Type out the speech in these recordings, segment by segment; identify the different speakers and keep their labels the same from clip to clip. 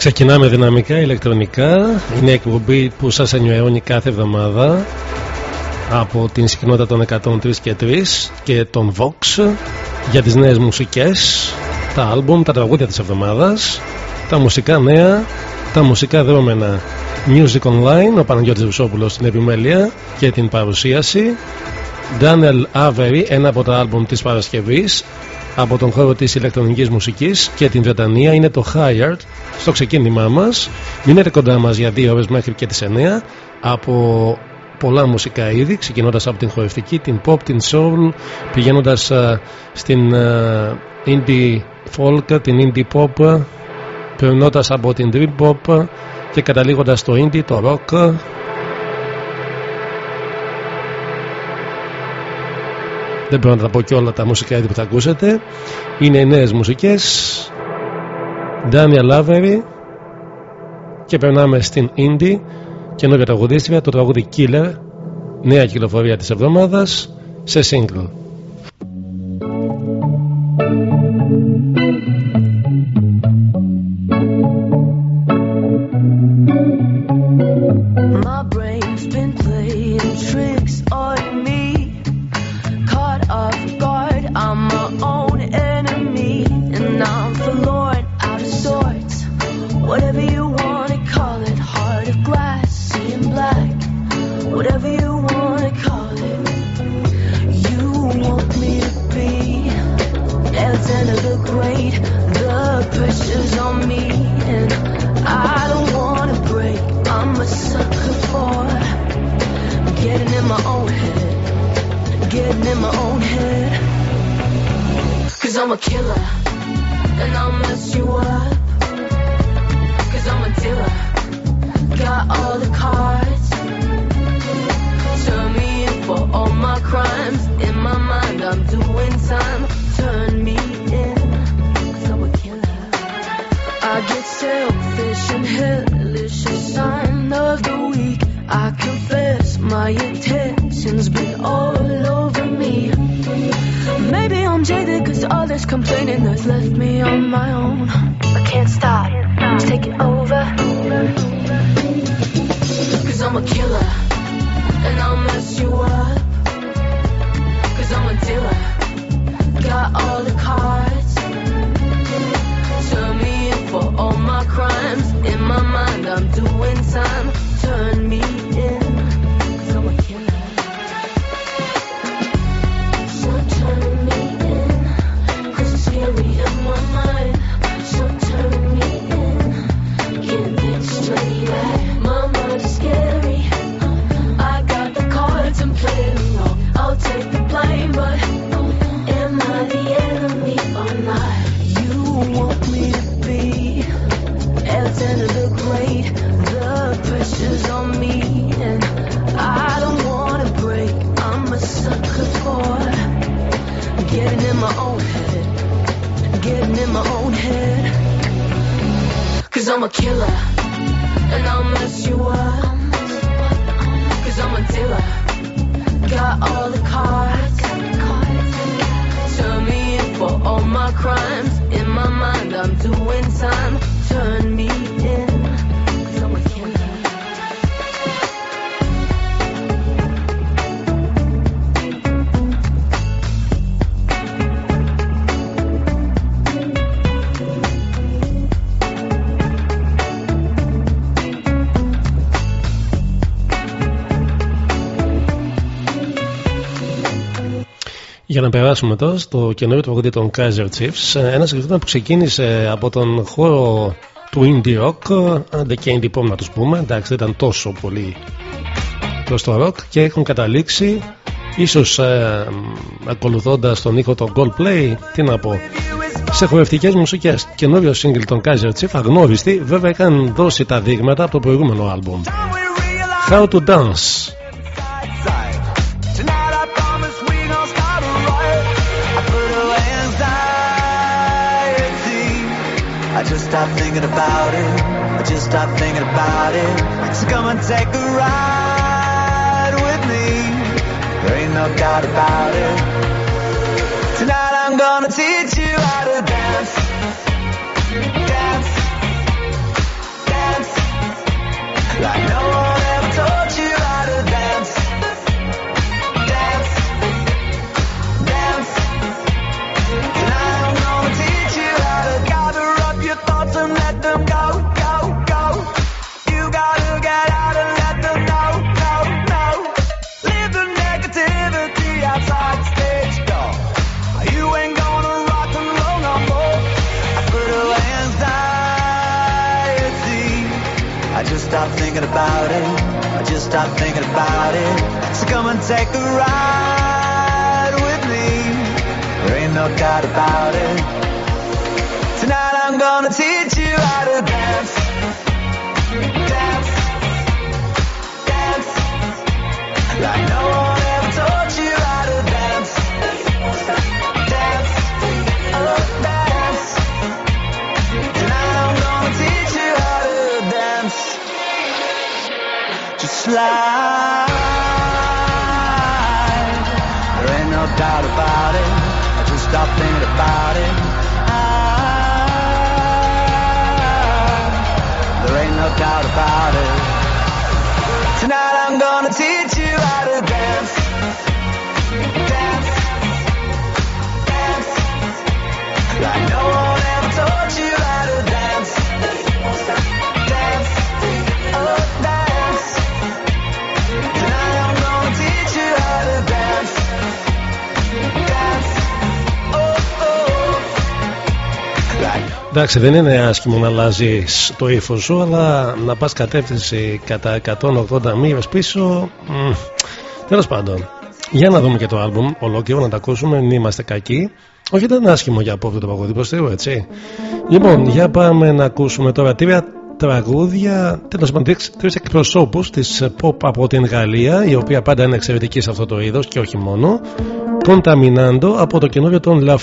Speaker 1: Ξεκινάμε δυναμικά, ηλεκτρονικά. Είναι εκπομπή που σας ενημερώνει κάθε εβδομάδα από την συχνότητα των 103 και 3 και των Vox για τις νέες μουσικές, τα άλμπουμ, τα τραγούδια της εβδομάδας, τα μουσικά νέα, τα μουσικά δρόμενα.
Speaker 2: Music Online, ο Παναγιώτης Βουσόπουλος στην επιμέλεια και την παρουσίαση. Daniel Avery, ένα από τα άλμπουμ της Παρασκευής από τον χώρο της ηλεκτρονικής μουσικής και την Βρετανία είναι το Hired στο ξεκίνημά μας. Μείνετε κοντά μας για δύο ώρες μέχρι και τις 9 από πολλά μουσικά είδη ξεκινώντας από την χορευτική, την pop, την soul πηγαίνοντας στην uh, indie folk, την indie pop περνώντας από την dream pop και καταλήγοντας στο indie, το rock. Δεν πρέπει να τα πω και όλα τα μουσικά είδη που θα ακούσετε. Είναι οι νέες μουσικές Daniel Lavery. Και περνάμε στην indie. Καινούργια τραγουδίστρια το τραγούδι Killer. Νέα κυκλοφορία της εβδομάδας σε single I'ma kill Για να περάσουμε τώρα στο καινούριο τραγούδι των Kaiser Chiefs, ένα συγκεκριμένο που ξεκίνησε από τον χώρο του indie rock, άντε και indie pop να τους πούμε, εντάξει δεν ήταν τόσο πολύ προς το rock και έχουν καταλήξει ίσως ε, ακολουθώντας τον ήχο των Goldplay, τι να πω, σε χορευτικές μουσικές. Καινούριο single των Kaiser Chiefs, αγνώριστοι, βέβαια είχαν δώσει τα δείγματα από το προηγούμενο album. How to Dance. Stop thinking about it. I just stop thinking about it. So come and take a ride with me. There ain't no doubt about it. Tonight I'm gonna teach you how to dance. Dance. Dance. Like no
Speaker 3: about it. I just stopped thinking about it. So come and take a ride with me. There ain't no doubt about it. Tonight I'm gonna teach you. life. There ain't no doubt about it. I just stop thinking about it. I, there ain't no doubt about it. Tonight I'm gonna tear.
Speaker 1: Εντάξει, δεν είναι άσχημο να αλλάζεις το ύφος σου, αλλά να πας κατεύθυνση κατά 180 μοίρες πίσω. Τέλος πάντων, για να δούμε και το άλμπουμ ολόκληρο, να τα ακούσουμε, μην είμαστε κακοί. Όχι, ήταν άσχημο για απόφυτο το έτσι. Λοιπόν, για πάμε να ακούσουμε τώρα τρία τραγούδια, τέλος πάντων τρεις εκπροσώπους της pop από την Γαλλία, η οποία πάντα είναι εξαιρετική σε αυτό το είδος και όχι μόνο. Contaminando από το καινούριο των
Speaker 4: La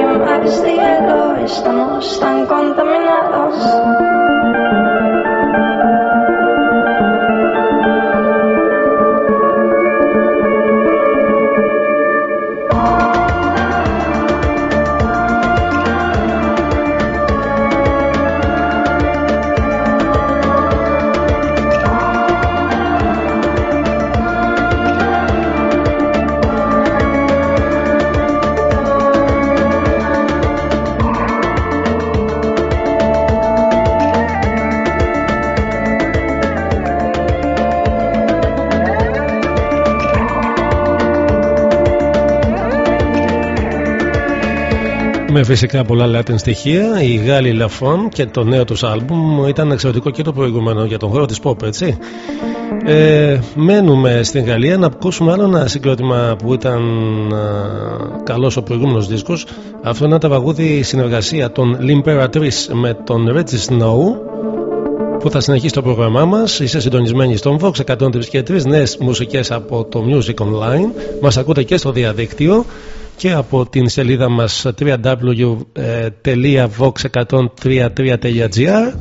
Speaker 4: clima exterior estamos tan contaminados.
Speaker 1: Με φυσικά πολλά Latin στοιχεία, η Γάλλη Λαφόν και το νέο τους άλμπουμ ήταν εξαιρετικό και το προηγούμενο για τον χώρο της pop, έτσι. Ε, μένουμε στην Γαλλία να ακούσουμε άλλο ένα συγκρότημα που ήταν καλός ο προηγούμενος δίσκος. Αυτό είναι ένα τραγούδι συνεργασία των L'Imperatrice με τον Reggie Snow που θα συνεχίσει το πρόγραμμά μας. Είστε συντονισμένοι στον Vox 103 και 3 νέες μουσικές από το Music Online. Μας ακούτε και στο διαδίκτυο και από την σελίδα μας www.vox133.gr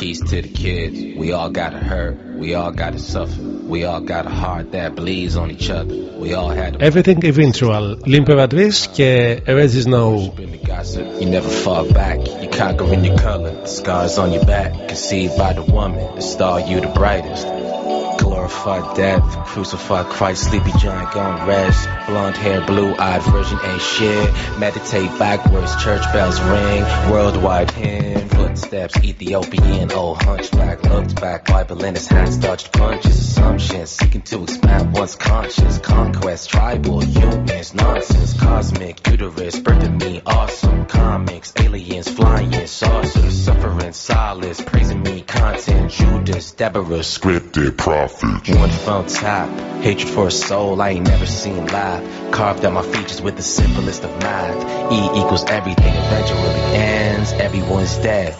Speaker 5: Peace to the kids. We all gotta hurt. We all gotta suffer. We all got a heart that bleeds on each other. We all had
Speaker 1: Everything eventual. L'Imperatrice και Regis No.
Speaker 5: You never fall back. You conquering your color. The scars on your back. Conceived by the woman. The star you the brightest. Glorified death, crucified Christ, sleepy giant gone rest. Blonde hair, blue eyed virgin ain't shit. Meditate backwards, church bells ring. Worldwide hymn, footsteps, Ethiopian, old hunchback. Looked back, Bible in his hands, dodged punches, assumptions. Seeking to expand one's conscience. Conquest, tribal, humans, nonsense. Cosmic, uterus, birthing me, awesome. Comics, aliens, flying, saucers. Suffering, solace, praising me, content. Judas, Deborah,
Speaker 6: scripted, prophet.
Speaker 5: One phone tap, hatred for a soul I ain't never seen live. Carved out my features with the simplest of math. E equals everything eventually ends, everyone's dead.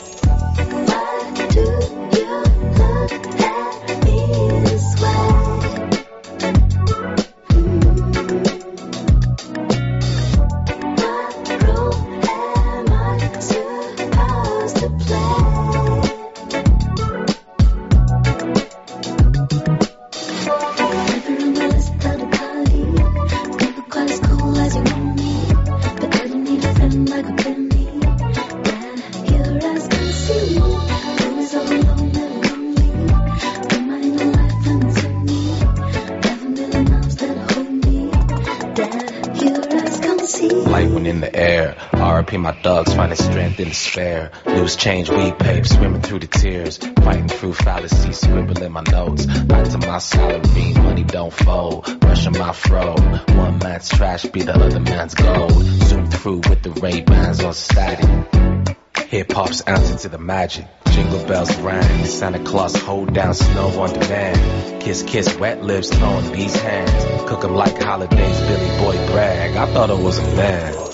Speaker 5: In the air. RP my thugs, finding strength in despair. Loose change, weed pape, swimming through the tears. Fighting through fallacies, scribbling my notes. Back to my salary, money don't fold. Brushing my fro. One man's trash be the other man's gold. Zoom through with the Ray Bans on static. Hip hop's answer to the magic. Jingle bells rang. Santa Claus hold down snow on demand. Kiss, kiss, wet lips, throwing these hands. Cook 'em like holidays, Billy Boy brag. I thought it was a man.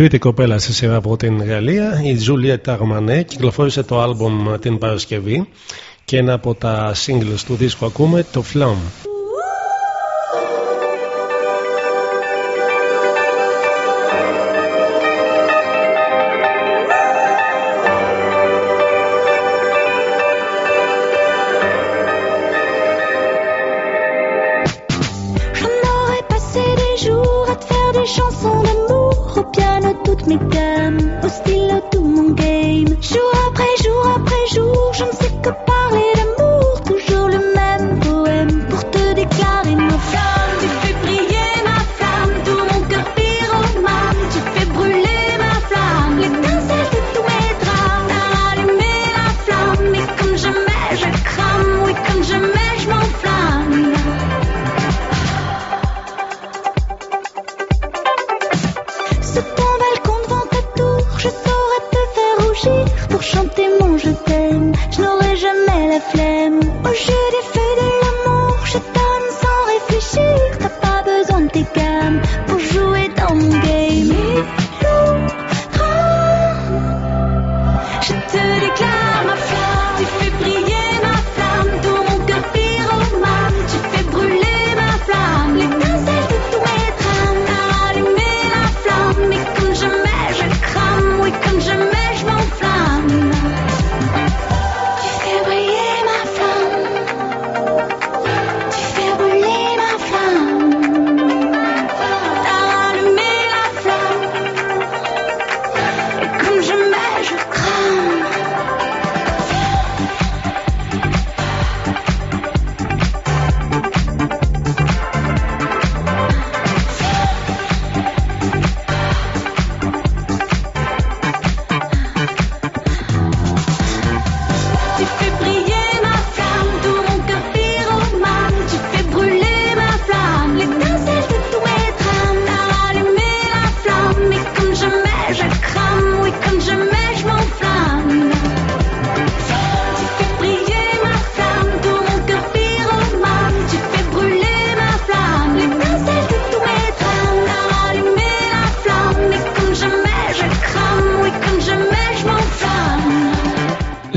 Speaker 1: Τρίτη κοπέλα σε σειρά από την Γαλλία, η Juliette Armanet, κυκλοφόρησε το άλμπομ την Παρασκευή και ένα από τα singles του δίσκου ακούμε το Flam.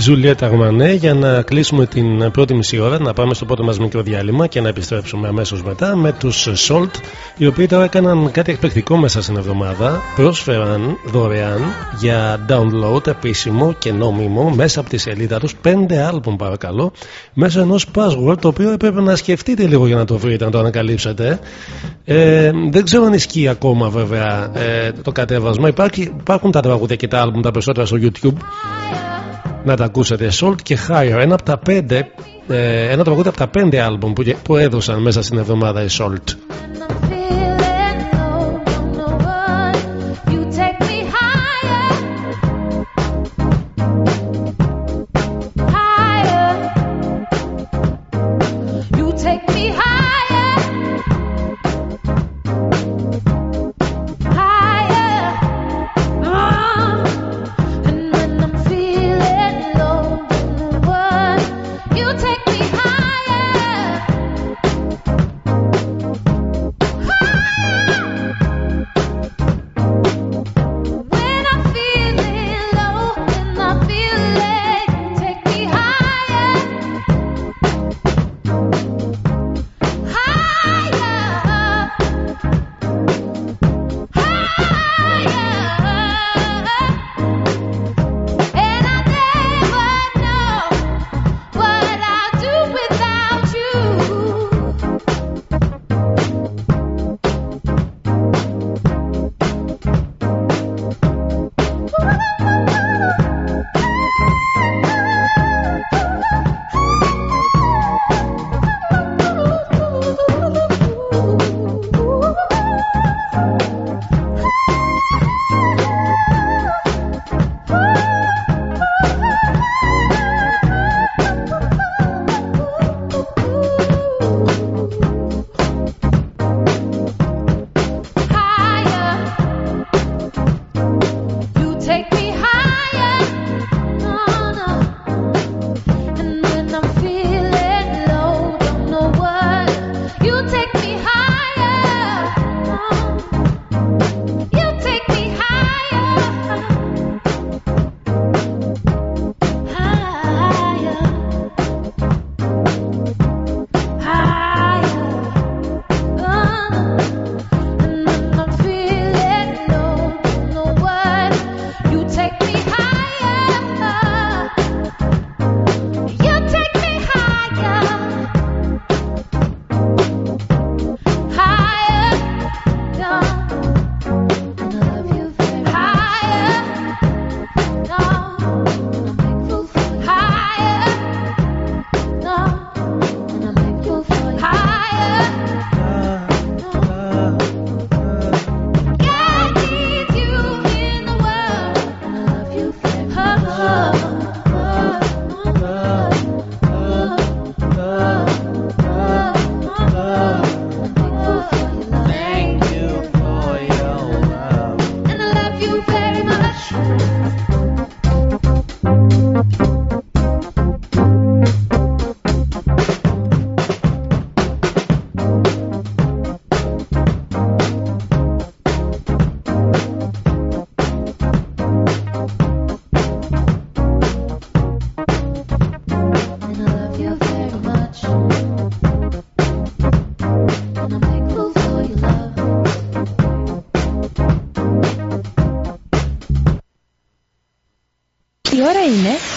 Speaker 7: Ζουλιέτα Αρμανέ για να κλείσουμε την πρώτη μισή ώρα, να πάμε στο πρώτο μας μικρό διάλειμμα και να επιστρέψουμε αμέσως μετά με τους Salt, οι οποίοι τώρα έκαναν κάτι εκπληκτικό μέσα στην εβδομάδα. Πρόσφεραν δωρεάν για download επίσημο και νόμιμο μέσα από τη σελίδα τους πέντε άλμπουμ παρακαλώ, μέσω ενός password το οποίο έπρεπε να σκεφτείτε λίγο για να το βρείτε, να το ανακαλύψετε. Ε, δεν ξέρω αν ισχύει ακόμα βέβαια ε, το κατέβασμα. Υπάρχει, υπάρχουν τα τραγούδια και τα άλμπουμ τα περισσότερα στο YouTube να τα ακούσετε. Salt και Higher ένα από τα πέντε ε, ένα τραγούδι από τα πέντε άλμπουμ που, που έδωσαν μέσα στην εβδομάδα η Salt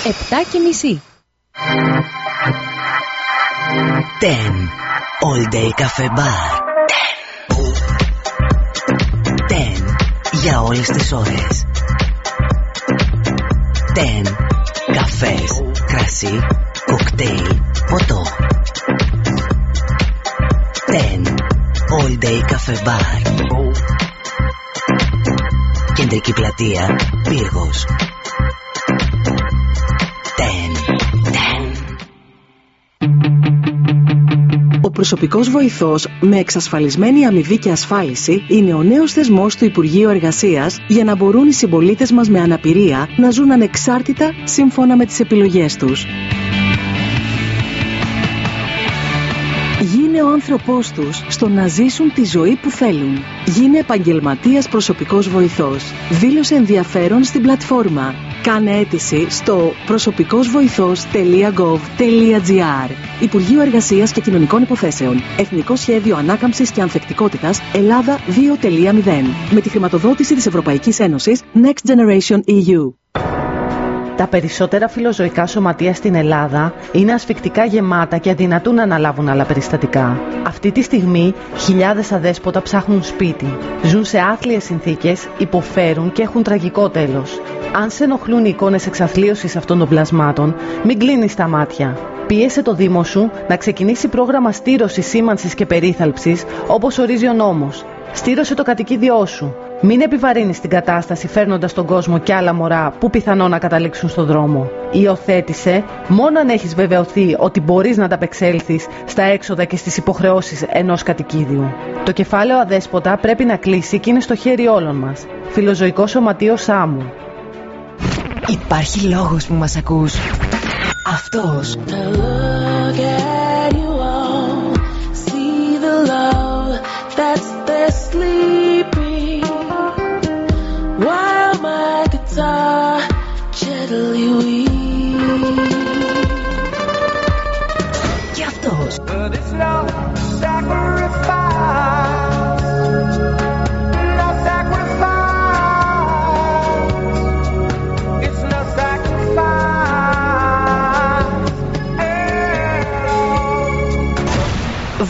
Speaker 8: 7 και μισή.
Speaker 9: 10. All Day Cafe Bar. 10. 10. Για όλες τις ώρες. 10. Καφές, κρασί, κοκτέιλ, ποτό. 10. All Day Cafe Bar. Κεντρική πλατεία, Πύργος.
Speaker 10: Προσωπικός βοηθός με εξασφαλισμένη αμοιβή και ασφάλιση είναι ο νέος θεσμός του Υπουργείου Εργασίας για να μπορούν οι συμπολίτες μας με αναπηρία να ζουν ανεξάρτητα σύμφωνα με τις επιλογές τους. Γίνε ο άνθρωπός τους στο να ζήσουν τη ζωή που θέλουν. Γίνε επαγγελματίας προσωπικός βοηθός. Δήλωσε ενδιαφέρον στην πλατφόρμα Κάνε αίτηση στο προσωπικόσβοηθός.gov.gr Υπουργείο Εργασίας και Κοινωνικών Υποθέσεων. Εθνικό Σχέδιο Ανάκαμψης και Ανθεκτικότητας Ελλάδα 2.0 Με τη χρηματοδότηση της Ευρωπαϊκής Ένωσης Next Generation EU
Speaker 11: Τα περισσότερα φιλοζωικά σωματεία στην Ελλάδα είναι ασφικτικά γεμάτα και αδυνατούν να αναλάβουν άλλα περιστατικά. Αυτή τη στιγμή χιλιάδες αδέσποτα ψάχνουν σπίτι. Ζουν σε άθλιες συνθήκες, υποφέρουν και έχουν τραγικό τέλος. Αν σε ενοχλούν οι εικόνες εξαθλίωσης αυτών των πλασμάτων, μην κλείνεις τα μάτια. Πίεσε το Δήμο σου να ξεκινήσει πρόγραμμα στήρωσης, σήμανσης και περίθαλψης όπως ορίζει ο νόμος. Στήρωσε το κατοικίδιό σου. Μην επιβαρύνεις την κατάσταση φέρνοντας στον κόσμο κι άλλα μωρά που πιθανόν να καταλήξουν στον δρόμο. Υιοθέτησε μόνο αν έχεις βεβαιωθεί ότι μπορείς να ανταπεξέλθεις στα έξοδα και στις υποχρεώσεις ενός κατοικίδιου. Το κεφάλαιο αδέσποτα πρέπει να κλείσει και είναι στο χέρι όλων μας. Φιλοζωικός Σωματείος Σάμου.
Speaker 12: Υπάρχει λόγος που μας ακούς. Αυτός.
Speaker 4: Look at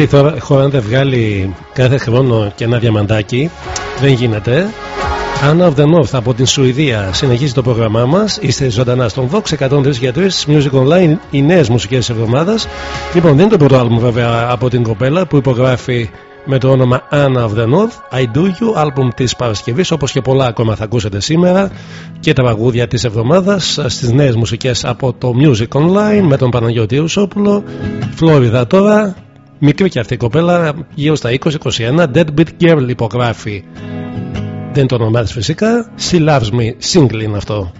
Speaker 13: Αυτή η χώρα δεν βγάλει κάθε χρόνο και ένα διαμαντάκι δεν γίνεται Anna of the North από την Σουηδία συνεχίζει το πρόγραμμά μας. Είστε ζωντανά στον Vox 103 για 3 Music Online, οι νέες μουσικές εβδομάδας. Λοιπόν, δεν είναι το πρώτο άλμου βέβαια από την κοπέλα που υπογράφει με το όνομα Anna of the North. I Do You, άλμπουμ της Παρασκευής, όπως και πολλά ακόμα θα ακούσετε σήμερα και τα βαγούδια της εβδομάδας στις νέες μουσικές από το Music Online με τον Παναγιώτη Ουσόπουλο. Φλόριδα τώρα, μικρή και αυτή η κοπέλα, γύρω στα 20-21, Deadbeat Girl υπογράφει. Δεν το όνομά της φυσικά. She Loves Me, single είναι αυτό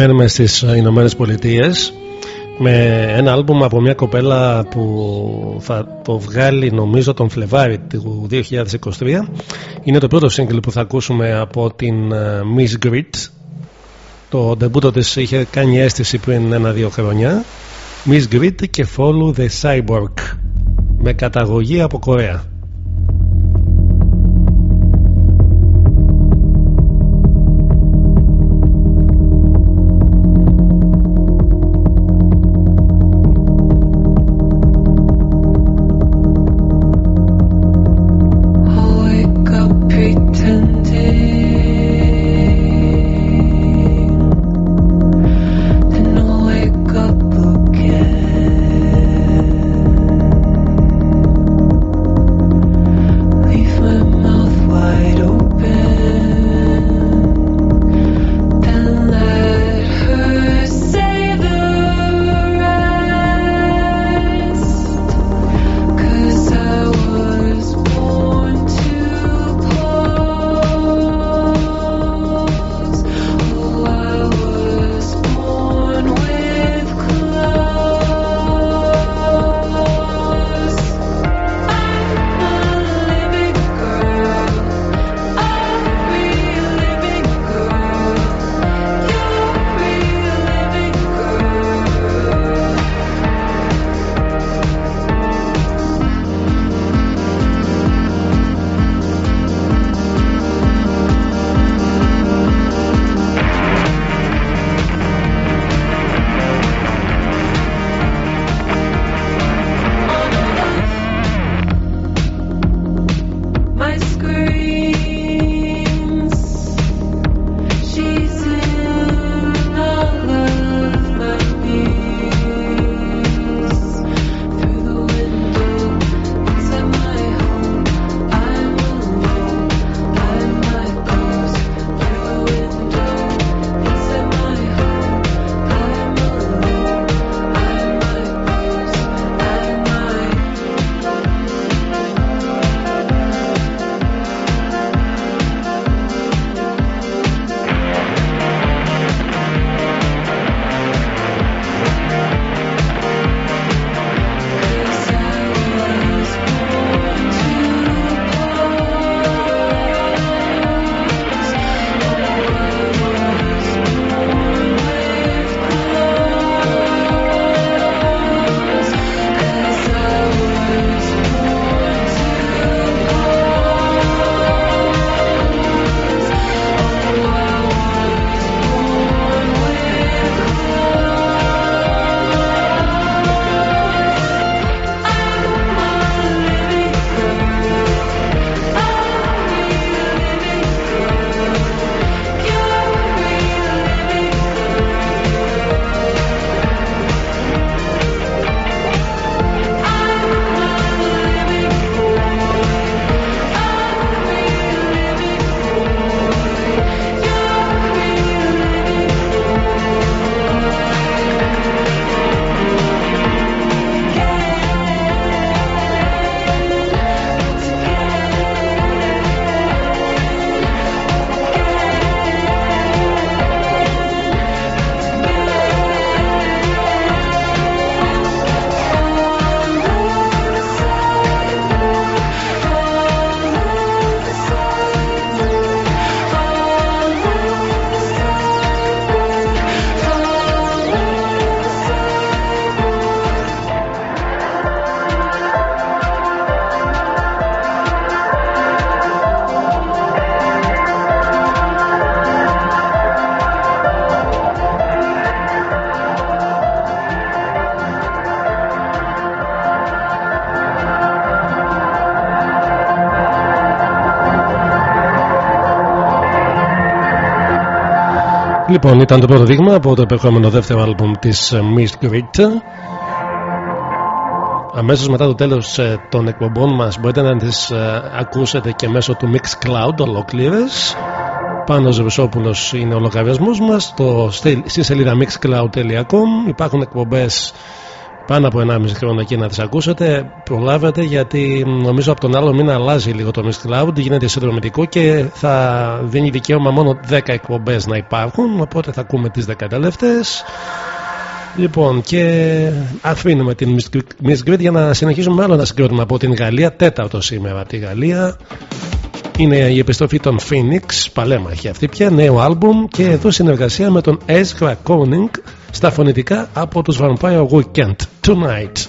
Speaker 13: μένουμε στις Ηνωμένες Πολιτείες με ένα άλμπουμ από μια κοπέλα που θα το βγάλει νομίζω τον Φλεβάρι του 2023 είναι το πρώτο σύγκλι που θα ακούσουμε από την ε, Miss Grit
Speaker 14: Το ντεμπούτο της είχε κάνει αίσθηση πριν ένα-δύο χρόνια. Miss Grid και Follow the Cyborg με καταγωγή από Κορέα. Λοιπόν, ήταν το πρώτο δείγμα από το επερχόμενο δεύτερο άλμπουμ της ε, Miss Grit. Αμέσως μετά το τέλος ε, των εκπομπών μας μπορείτε να τις ε, ακούσετε και μέσω του Mixcloud ολοκλήρες. Πάνω Ζευσόπουλος είναι ο λογαριασμός μας στο, στη σελίδα mixcloud.com υπάρχουν εκπομπές πάνω από 1,5 χρόνο εκεί να τις ακούσετε προλάβετε γιατί νομίζω από τον άλλο μήνα αλλάζει λίγο το Mixcloud γίνεται συνδρομητικό και θα δίνει δικαίωμα μόνο 10 εκπομπές να υπάρχουν οπότε θα ακούμε τις 10 τελευταίες Λοιπόν, και αφήνουμε την Miss Grid για να συνεχίσουμε με άλλο ένα συγκρότημα από την Γαλλία. Τέταρτο σήμερα από τη Γαλλία.
Speaker 2: Είναι η επιστροφή των Phoenix, παλέμαχοι αυτή πια, νέο άλμπουμ και εδώ συνεργασία με τον Ezra Koenig στα φωνητικά από τους Vampire Weekend Tonight.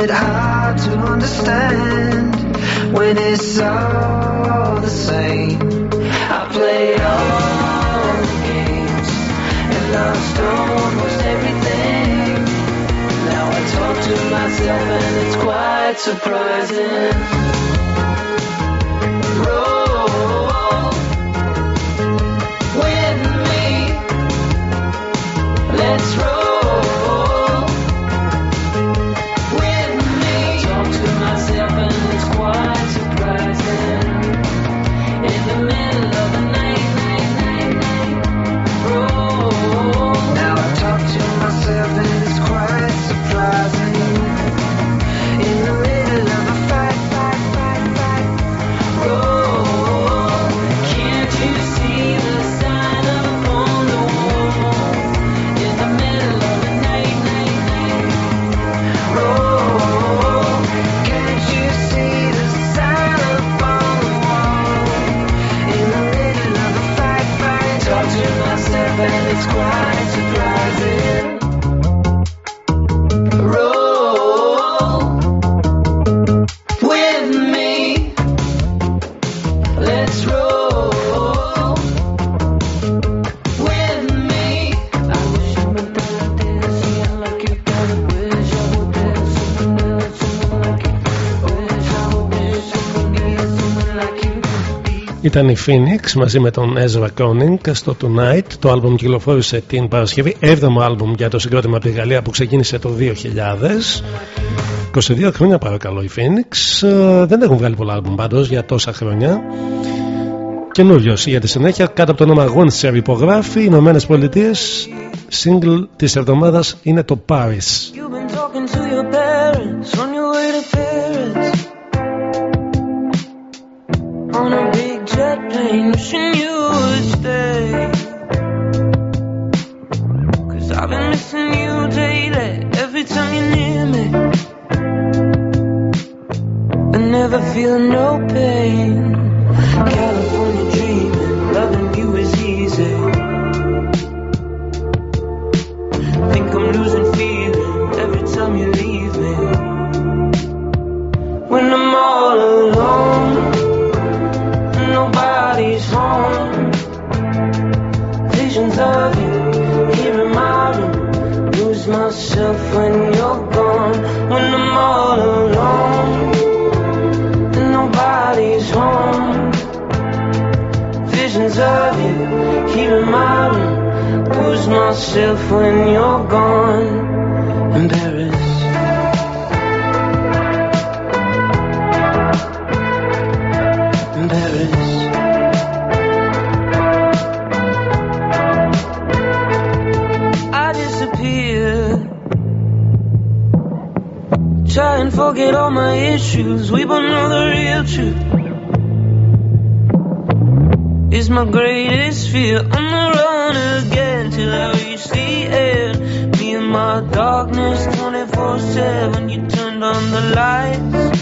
Speaker 3: It's hard to understand when it's all the same. I
Speaker 14: played all the games and lost almost everything. Now I talk to myself and it's quite surprising.
Speaker 2: Roll Ήταν η Phoenix μαζί με τον Ezra Koenig στο Tonight. Το άλμπουμ κυκλοφόρησε την Παρασκευή. 7ο άλμπουμ για το συγκρότημα από τη Γαλλία που ξεκίνησε το 2000. 22 χρόνια παρακαλώ η Phoenix. Ε, δεν έχουν βγάλει πολλά άλμπουμ πάντως για τόσα χρόνια. Καινούριο για τη συνέχεια κάτω από το όνομα Gonser υπογράφει. Οι Ηνωμένες Πολιτείες. Single της εβδομάδας είναι το Paris. Wishing you would stay. Cause I've been missing you daily, every time you're near me. I never feel no pain. California dreaming, loving you is easy. Think I'm losing feeling every time you leave me. When I'm dreams of you here in my room. Lose myself when you're gone, when I'm all alone and nobody's home. Visions of you here in my room. Lose myself when you're gone. Embarrassed. Forget all my issues. We both know the real truth. It's my greatest fear. I'm on the run again till I reach the end. Me and my darkness 24 7. You turned on the lights.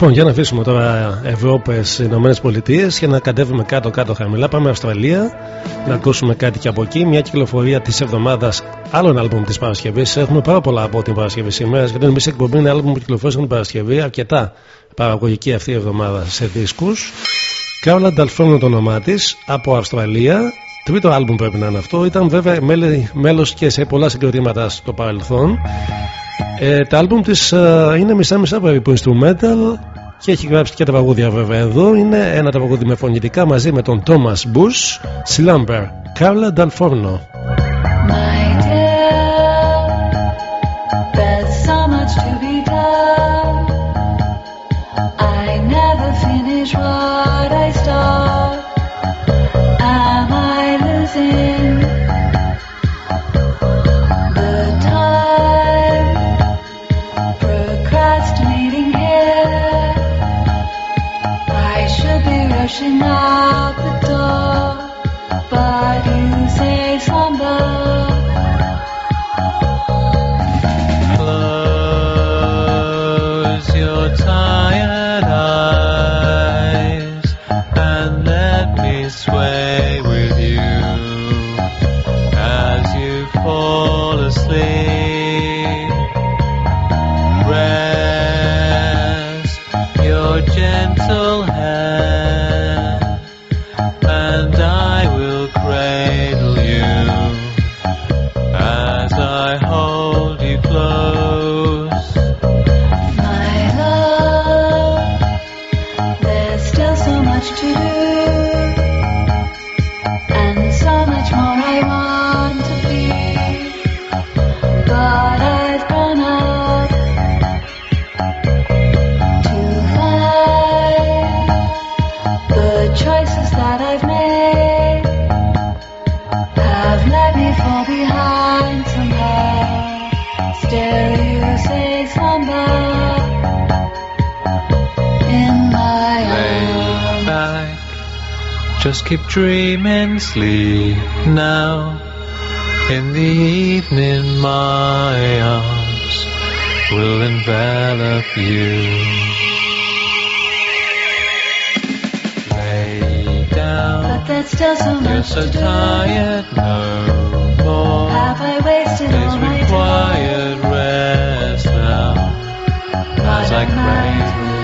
Speaker 1: Λοιπόν, για να αφήσουμε τώρα Ευρώπες, Ηνωμένες Πολιτείες και να κατέβουμε κάτω-κάτω χαμηλά. Πάμε Αυστραλία να ακούσουμε κάτι και από εκεί. Μια κυκλοφορία της εβδομάδας άλλων άλμπουμ της Παρασκευής. Έχουμε πάρα πολλά από την Παρασκευή σήμερα. Γιατί εμείς εκπομπή είναι άλμπουμ που κυκλοφόρησαν την Παρασκευή. Αρκετά παραγωγική αυτή η εβδομάδα σε δίσκους. Κάουλα Νταλφόνο το όνομά της από Αυστραλία. Τρίτο άλμπουμ πρέπει να είναι αυτό. Ήταν βέβαια μέλος και σε πολλά συγκροτήματα στο παρελθόν. Ε, τα άλμπουμ της ε, είναι μισά-μισά περίπου instrumental και έχει γράψει και τα παγούδια βέβαια εδώ. Είναι ένα τραγούδι με φωνητικά μαζί με τον Thomas Bush, Slumber, Carla Dalforno.
Speaker 13: Choices that I've made have let me fall behind somehow. Still, you say slumber in my
Speaker 15: Lay just keep dreaming, sleep now. In the evening, my arms will envelop you.
Speaker 13: But still so
Speaker 15: you're
Speaker 13: much
Speaker 15: so
Speaker 13: to do.
Speaker 15: tired, no more.
Speaker 13: Have I wasted all my time?
Speaker 15: required rest now as I cradled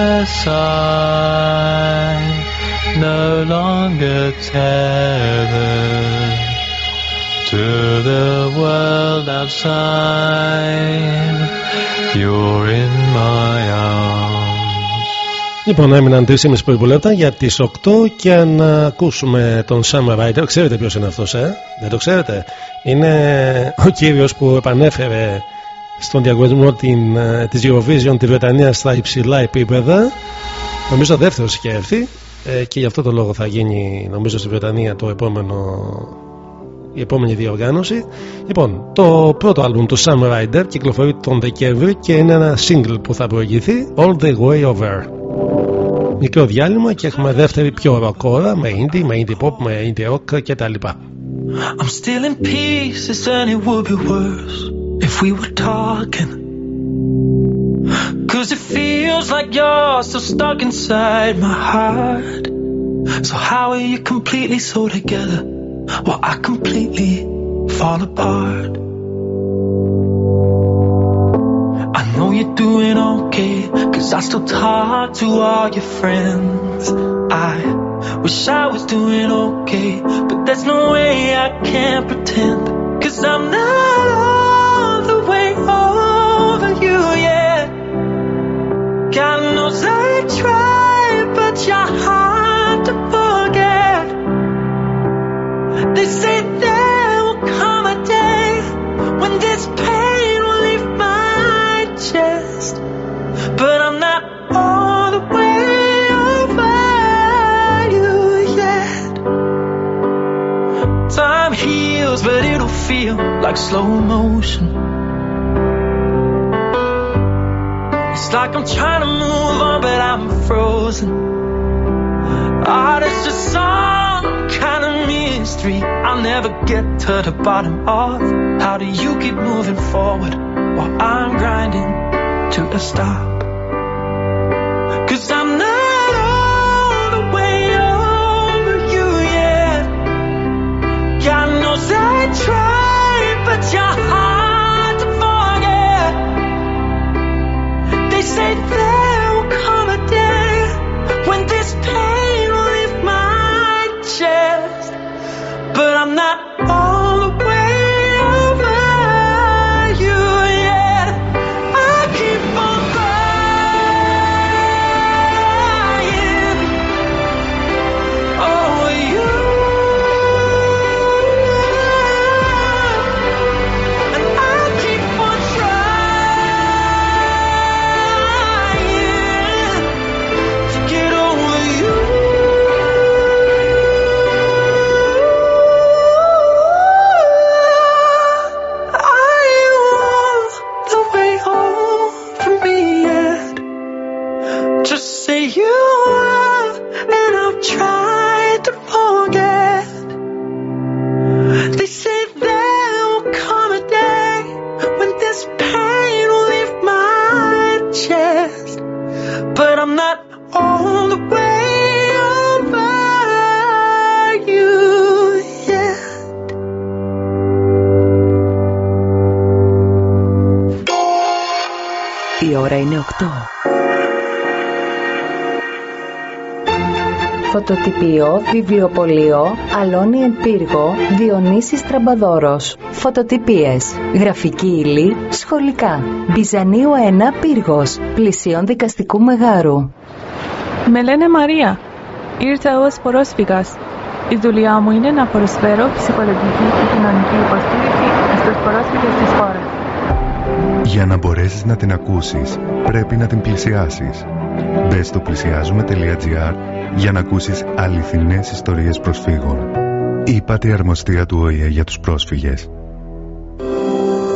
Speaker 14: with a sigh, no longer tethered to the world outside. You're in my arms.
Speaker 1: Λοιπόν, έμειναν 3,5 λεπτά για τις 8 και να ακούσουμε τον Summer Rider. Ξέρετε ποιος είναι αυτός, ε; Δεν το ξέρετε; Είναι ο κύριος που επανέφερε στον διαγωνισμό την, ε, της Eurovision τη Βρετανία στα υψηλά επίπεδα. Νομίζω δεύτερος είχε έρθει ε, και γι' αυτό το λόγο θα γίνει, νομίζω, στη Βρετανία το επόμενο, η επόμενη διοργάνωση. Λοιπόν, το πρώτο άλμπουμ του Sam Rider κυκλοφορεί τον Δεκέμβρη και είναι ένα single που θα προηγηθεί All the Way Over. Μικρό διάλειμμα και έχουμε δεύτερη πιο ροκόρα με indie, με indie pop, με indie rock κτλ.
Speaker 14: I'm still in pieces and it would be worse if we were talking. Cause it feels like you're still stuck inside my heart. So how are you completely so together while I completely fall apart? I know you're doing okay, cause I still talk to all your friends. I wish I was doing okay, but there's no way I can pretend. Cause I'm not over you yet. God knows I try, but you're hard to forget. They say there will come a day when this pain will leave my chest. But I'm not all the way over you yet. Time heals, but it'll feel like slow motion. It's like I'm trying to move on, but I'm frozen. Art is just some kind of mystery I'll never get to the bottom of. How do you keep moving forward while I'm grinding to a stop? Cause I'm not all the way over you yet. God knows I tried,
Speaker 12: ώρα είναι 8.
Speaker 9: Φωτοτυπίο, βιβλιοπωλείο, Αλόνι εν Πύργο, Διονύσης Τραμπαδόρος. Φωτοτυπίες, γραφική ύλη, σχολικά. Μπιζανίου 1 Πύργος, πλησίον δικαστικού μεγάρου.
Speaker 16: Με λένε Μαρία. Ήρθα ως πρόσφυγας. Η δουλειά μου είναι να προσφέρω ψυχολογική και κοινωνική υποστήριξη στους πρόσφυγες της χώρας.
Speaker 17: Για να μπορέσεις να την ακούσεις, πρέπει να την πλησιάσεις. Μπες στο πλησιάζουμε.gr για να ακούσεις αληθινές ιστορίες προσφύγων. Είπατε η αρμοστία του ΟΗΕ για τους πρόσφυγες.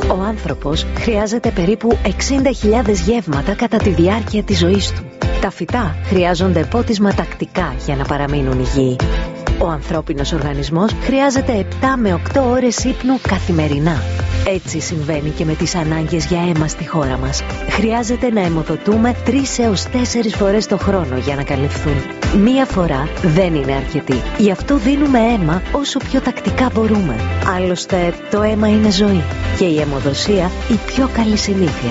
Speaker 18: Ο άνθρωπος χρειάζεται περίπου 60.000 γεύματα κατά τη διάρκεια της ζωής του.
Speaker 9: Τα φυτά χρειάζονται πότισμα τακτικά για να παραμείνουν υγιεί. Ο ανθρώπινος οργανισμός χρειάζεται 7 με 8 ώρες ύπνου καθημερινά. Έτσι συμβαίνει και με τις ανάγκες για αίμα στη χώρα μας. Χρειάζεται να αιμοδοτούμε 3 έως 4 φορές το χρόνο για να καλυφθούν. Μία φορά δεν είναι αρκετή. Γι' αυτό δίνουμε αίμα όσο πιο τακτικά μπορούμε. Άλλωστε το αίμα είναι ζωή και η αιμοδοσία η πιο καλή συνήθεια.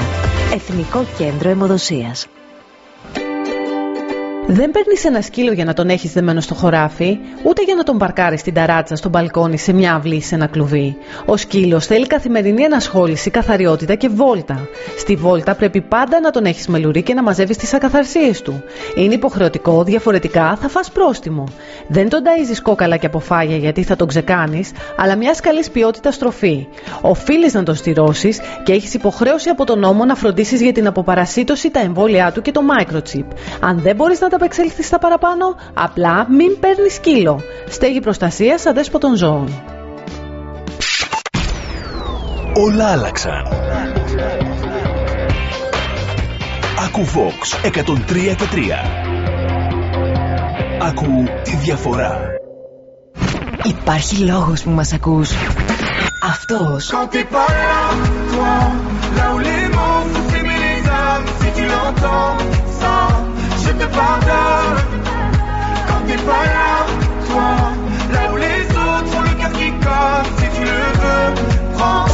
Speaker 9: Εθνικό Κέντρο Αιμοδοσίας.
Speaker 11: Δεν παίρνεις ένα σκύλο για να τον έχεις δεμένο στο χωράφι, ούτε για να τον παρκάρεις στην ταράτσα, στο μπαλκόνι, σε μια αυλή ή σε ένα κλουβί. Ο σκύλος θέλει καθημερινή ενασχόληση, καθαριότητα και βόλτα. Στη βόλτα πρέπει πάντα να τον έχεις μελουρί και να μαζεύεις τις ακαθαρσίες του. Είναι υποχρεωτικό, διαφορετικά θα φας πρόστιμο. Δεν τον ταΐζεις κόκαλα και αποφάγια γιατί θα τον ξεκάνεις, αλλά μιας καλής ποιότητας τροφή. Οφείλεις να τον στηρώσεις και έχεις υποχρέωση από τον νόμο να φροντίσεις για την αποπαρασίτωση, τα εμβόλια του και το microchip. Αν δεν μπορείς να ανταπεξέλθει στα παραπάνω, απλά μην παίρνεις σκύλο. Στέγη προστασίας αδέσποτων ζώων.
Speaker 19: Όλα άλλαξαν. Ακού Vox 103 και 3. Ακού τη διαφορά.
Speaker 12: Υπάρχει λόγος που μας ακούς. Αυτός.
Speaker 20: Quand t'es pas là, toi, là où les mots font s'aimer les âmes, si tu l'entends, ça, je te pardonne quand t'es pas là, toi. Là où les autres ont le cœur qui colle, si tu le veux, prends.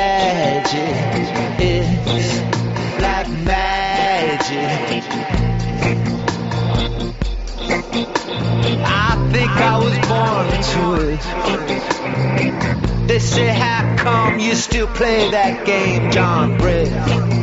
Speaker 20: I was born it. They say, how come you still play that game, John Britt?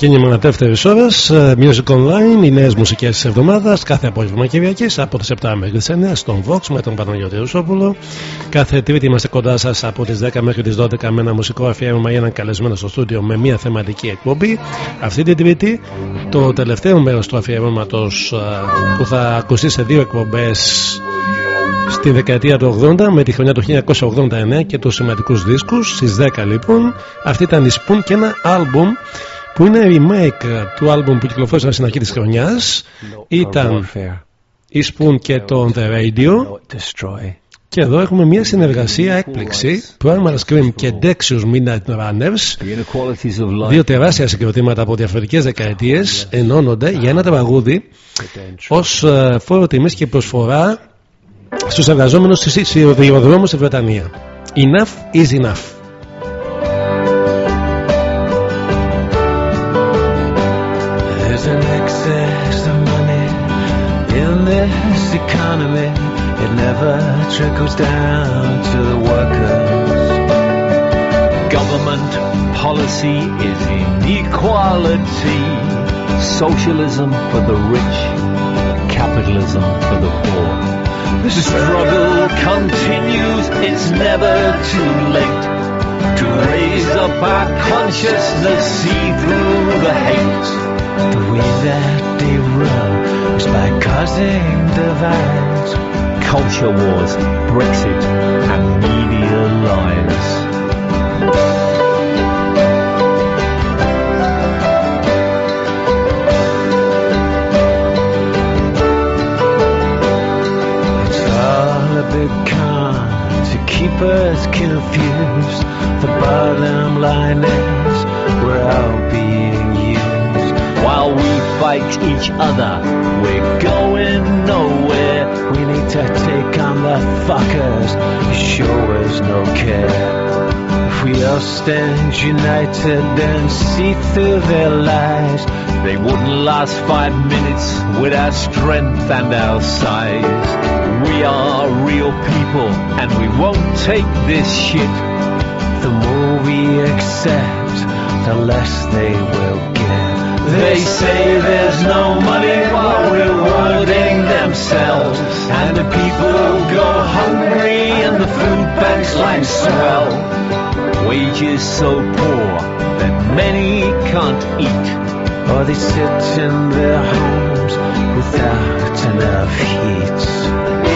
Speaker 1: Ξεκίνημα δεύτερης ώρας. Ε, Music Online, οι νέες μουσικές της εβδομάδας. Κάθε απόγευμα Κυριακής από τις 7 μέχρι τις 9 στον Vox με τον Παναγιώτη Ρουσόπουλο. Κάθε Τρίτη είμαστε κοντά σας από τις 10 μέχρι τις 12 με ένα μουσικό αφιέρωμα ή έναν καλεσμένο στο στούντιο με μια θεματική εκπομπή. Αυτή την Τρίτη, το τελευταίο μέρος του αφιερώματος ε, που θα ακουστεί σε δύο εκπομπές στη δεκαετία του 80 με τη χρονιά του 1989 και τους σημαντικούς δίσκους στις 10 λοιπόν αυτή ήταν η Spoon και ένα άλμπουμ που είναι remake του άλμπουμ που κυκλοφόρησαν στην αρχή της χρονιάς ήταν η Spoon και το The Radio. Και εδώ έχουμε μια συνεργασία έκπληξη. Primal Scream και Dexius Midnight Runners. Δύο τεράστια συγκροτήματα από διαφορετικές δεκαετίες ενώνονται για ένα τραγούδι ως ε, φόρο τιμής και προσφορά στους εργαζόμενους στις ιδιοδρόμους στη Βρετανία. Enough is enough
Speaker 21: trickles down to the workers. Government policy is inequality. Socialism for the rich, capitalism for the poor. The struggle continues, it's never too late to raise up our consciousness, see through the hate. The way that they run is by causing divides, culture wars, Brexit, and media lies. It's all a big con to keep us confused. The bottom line is we're all used while we fight each other. We're going nowhere. We need to take on the fuckers show us no care. If we all stand united and see through their lies, they wouldn't last five minutes with our strength and our size. We are real people and we won't take this shit. The more we accept, the less they will. They say there's no money while rewarding themselves. And the people go hungry and the food banks line swell. Wages so poor that many can't eat. Or they sit in their homes without enough heat.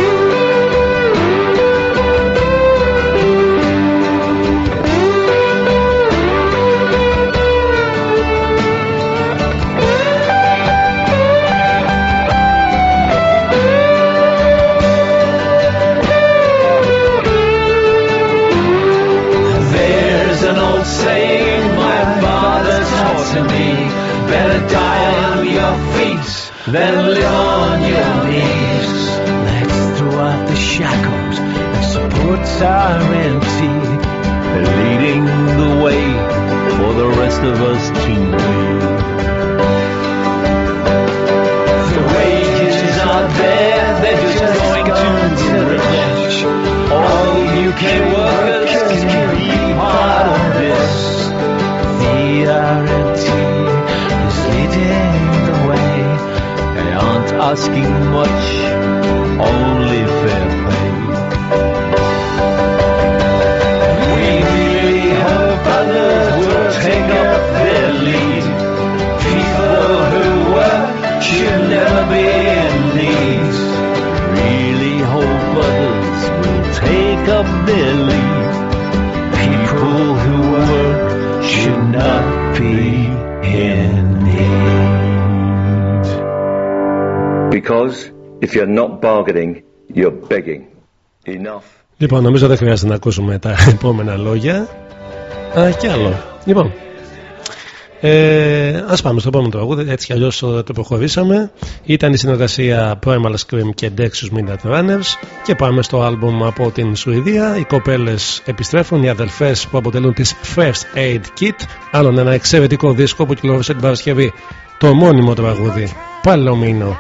Speaker 21: Than live on your knees Let's throw out the shackles. And support R&T They're leading the way for the rest of us to lead The wages are there, they're just going to village All UK workers can be part of this. The asking much, only fair
Speaker 22: if you're not bargaining, you're begging. Enough.
Speaker 1: Λοιπόν, νομίζω δεν χρειάζεται να ακούσουμε τα επόμενα λόγια. Α, κι άλλο. Λοιπόν, ε, ας πάμε στο επόμενο τραγούδι, έτσι κι αλλιώς το προχωρήσαμε. Ήταν η συνεργασία Primal Scream και Dexus Midnight Runners και πάμε στο άλμπουμ από την Σουηδία. Οι κοπέλες επιστρέφουν, οι αδελφές που αποτελούν τις First Aid Kit. Άλλον ένα εξαιρετικό δίσκο που κυκλοφόρησε την Παρασκευή. Το μόνιμο τραγούδι, Παλωμίνο.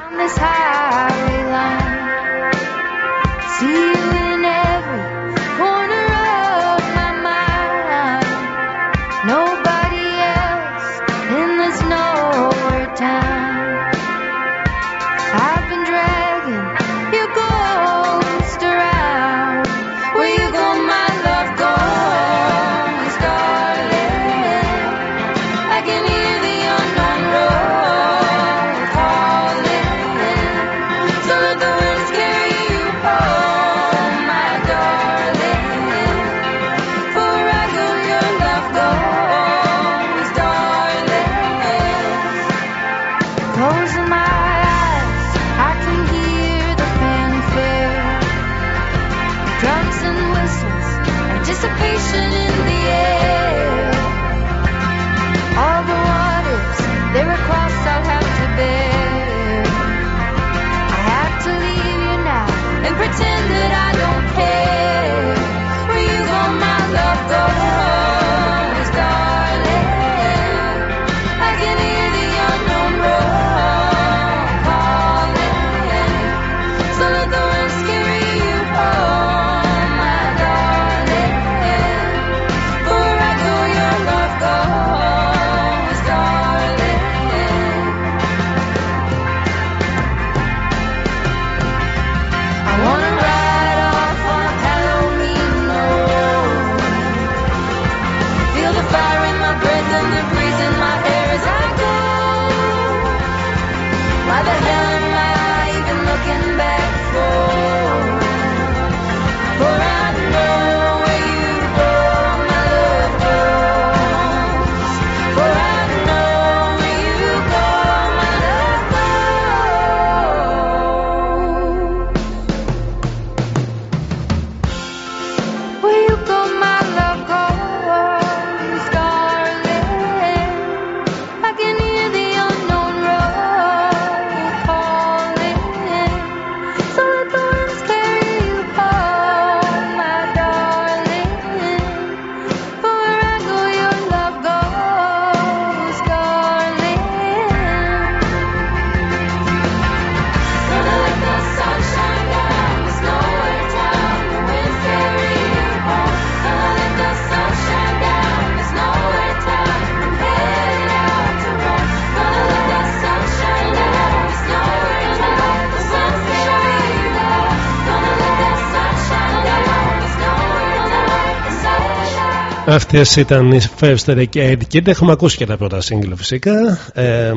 Speaker 1: Αυτές ήταν οι First Aid Kid. Έχουμε ακούσει και τα πρώτα σύγκλια φυσικά. Ε,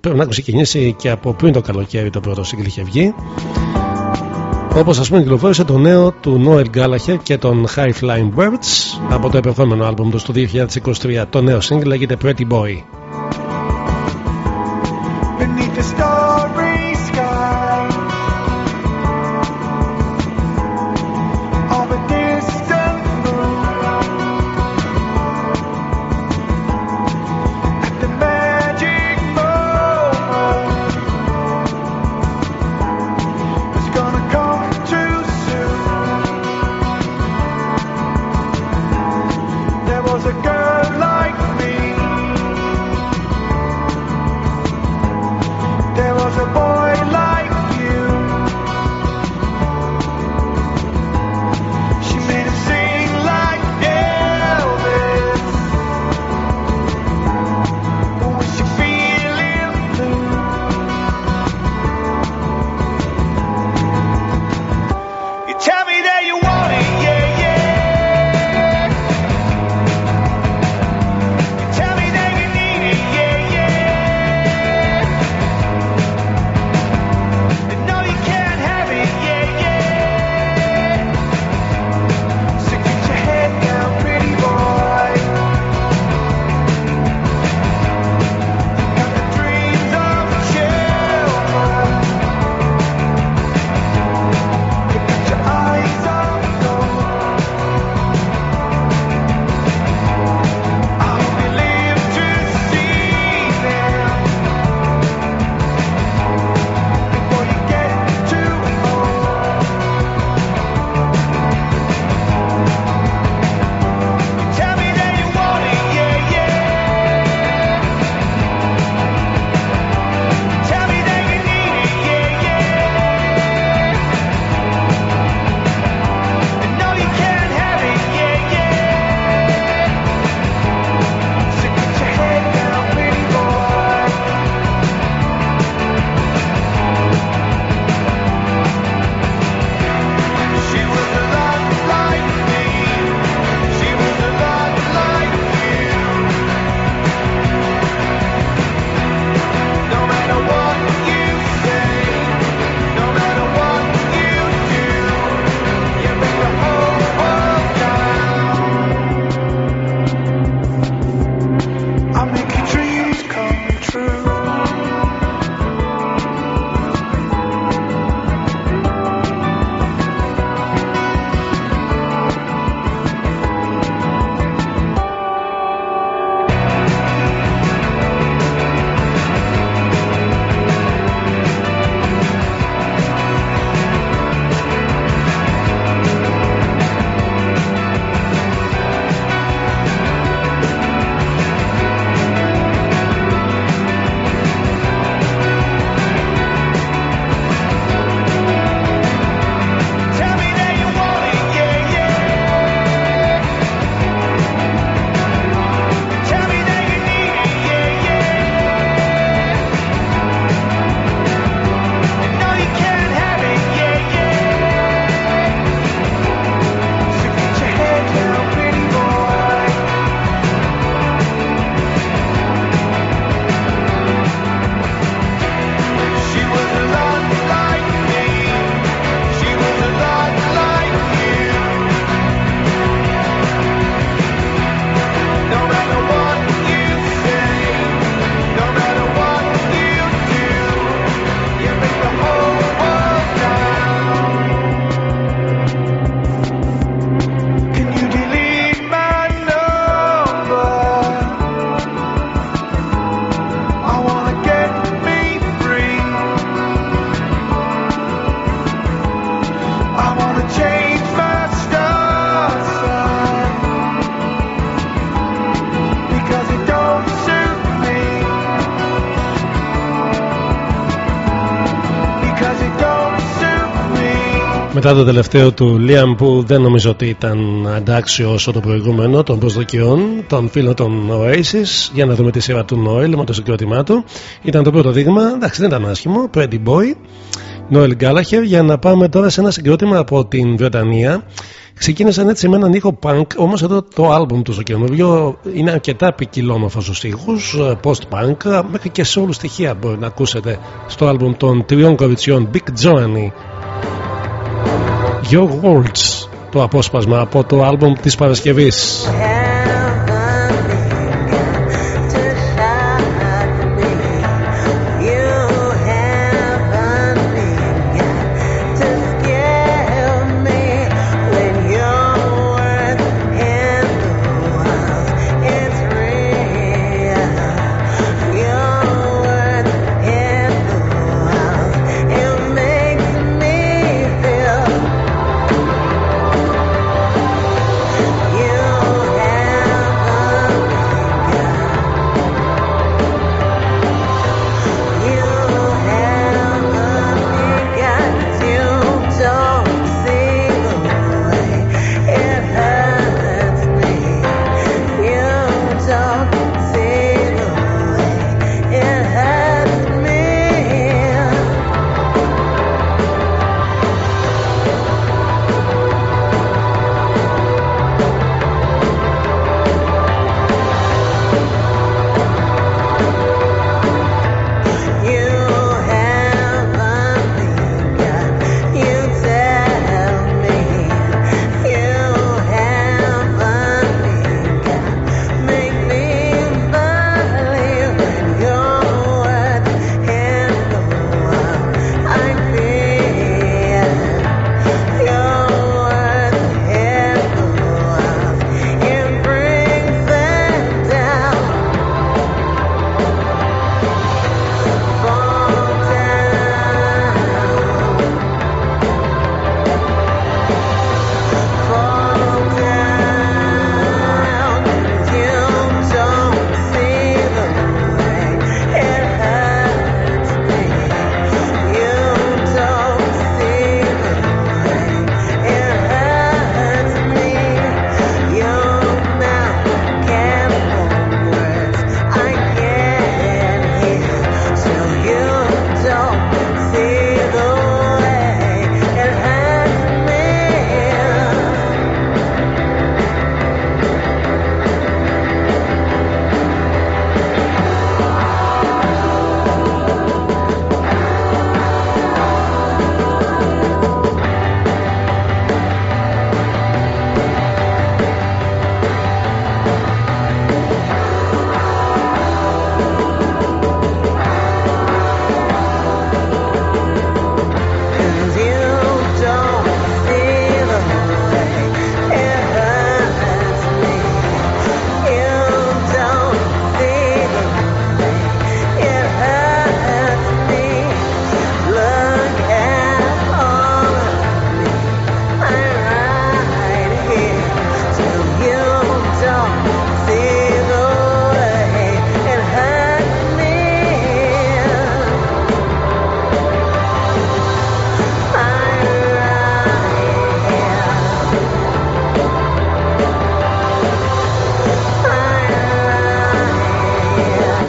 Speaker 1: πρέπει να έχουν ξεκινήσει και από πριν το καλοκαίρι το πρώτο σύγκλι είχε βγει. Όπως α πούμε, κυκλοφόρησε το νέο του Noel Gallagher και των High Flying Birds από το επερχόμενο άλμπουμ τους το 2023. Το νέο σύγκλι λέγεται Pretty Boy.
Speaker 20: Μετά το τελευταίο του Liam που δεν νομίζω ότι ήταν αντάξιο όσο το προηγούμενο των προσδοκιών των φίλων των Oasis για να δούμε τη σειρά του Noel με το συγκρότημά του. Ήταν το πρώτο δείγμα, εντάξει δεν ήταν άσχημο. Pretty Boy, Noel Gallagher. Για να πάμε τώρα σε ένα συγκρότημα από την Βρετανία. Ξεκίνησαν έτσι με έναν ήχο punk όμως εδώ το άλμπουμ του στο καινούριο είναι αρκετά ποικιλόμορφο στους ήχους post-punk μέχρι και σε όλους στοιχεία μπορεί να ακούσετε στο άλμπουμ των τριών κοριτσιών Big Johnny Your Worlds το απόσπασμα από το άλμπουμ της Παρασκευής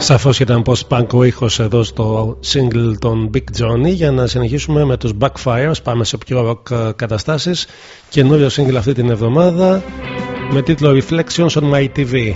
Speaker 20: Σαφώς ήταν πως punk ο ήχος εδώ στο single των Big Johnny για να συνεχίσουμε με τους Backfires. Πάμε σε πιο rock καταστάσεις. Καινούριο single αυτή την εβδομάδα με τίτλο Reflections on My TV.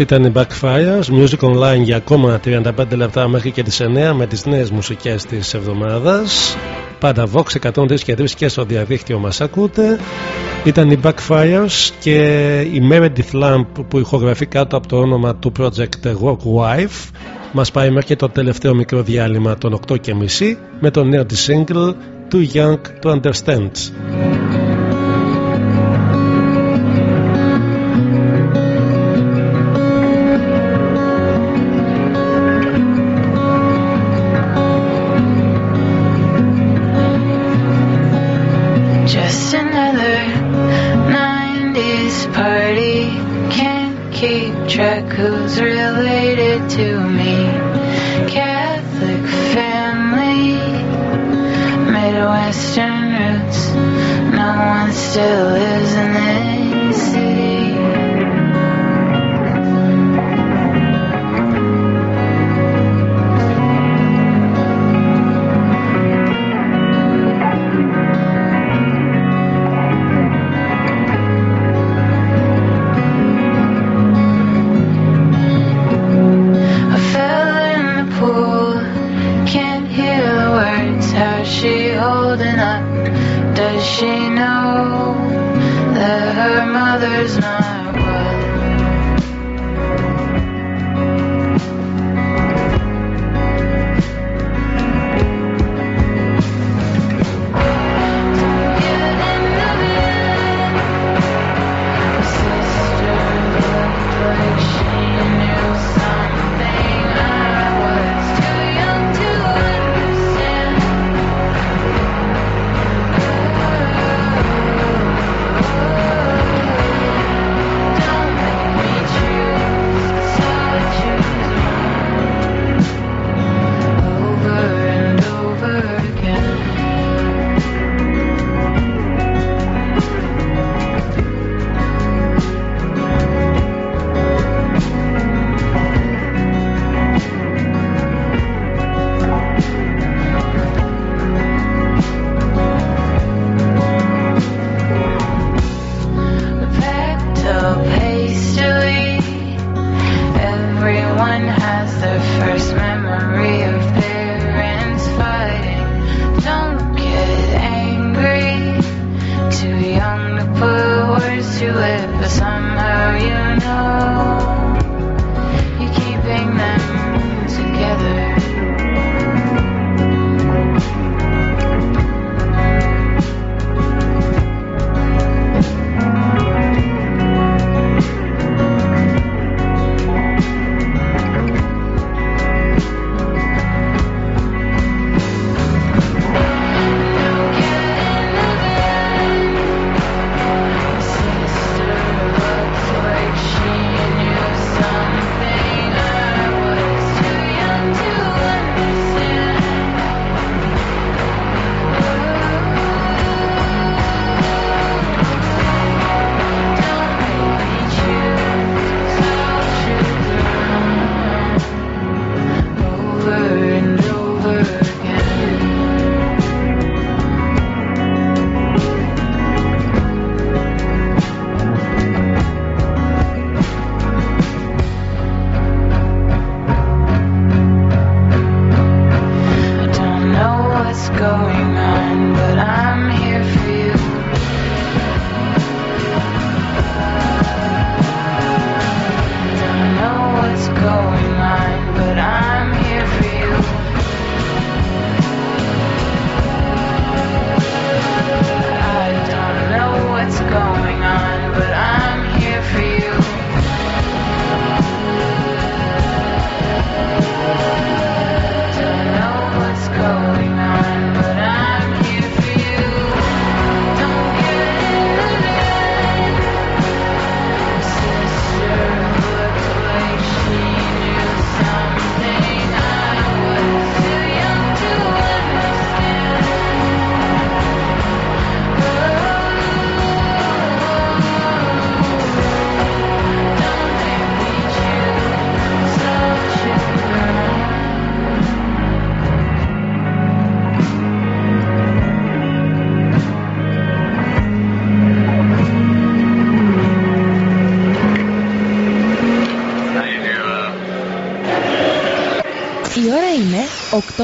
Speaker 23: Αυτή ήταν η Backfires, Music Online για ακόμα 35 λεπτά μέχρι και τις 9 με τις νέες μουσικές της εβδομάδας. Πάντα Vox 103 και 3 και στο διαδίκτυο μας ακούτε. Ήταν η Backfires και η Meredith Lamp που ηχογραφεί κάτω από το όνομα του project Work Wife μας πάει μέχρι και το τελευταίο μικρό διάλειμμα των 8.30 με το νέο της single Too Young to Understand.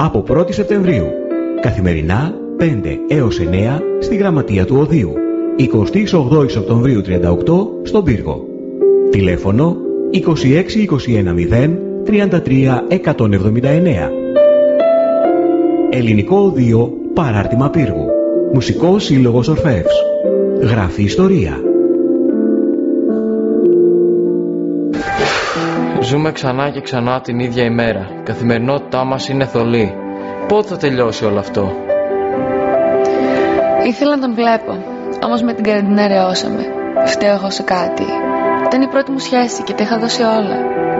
Speaker 24: από 1η Σεπτεμβρίου. Καθημερινά 5 έως 9 στη Γραμματεία του Οδείου. 28 Οκτωβρίου 38 στον Πύργο. Τηλέφωνο 26 21 0 33 179. Ελληνικό Οδείο Παράρτημα Πύργου. Μουσικός Σύλλογος Ορφεύς. Γράφει ιστορία.
Speaker 25: Ζούμε ξανά και ξανά την ίδια ημέρα. Η καθημερινότητά μας είναι θολή. Πότε θα τελειώσει όλο αυτό;
Speaker 26: Ήθελα να τον βλέπω. Όμως με την καραντινά ρεώσαμε. Φταίω εγώ σε κάτι. Ήταν η πρώτη μου σχέση και τα είχα δώσει όλα.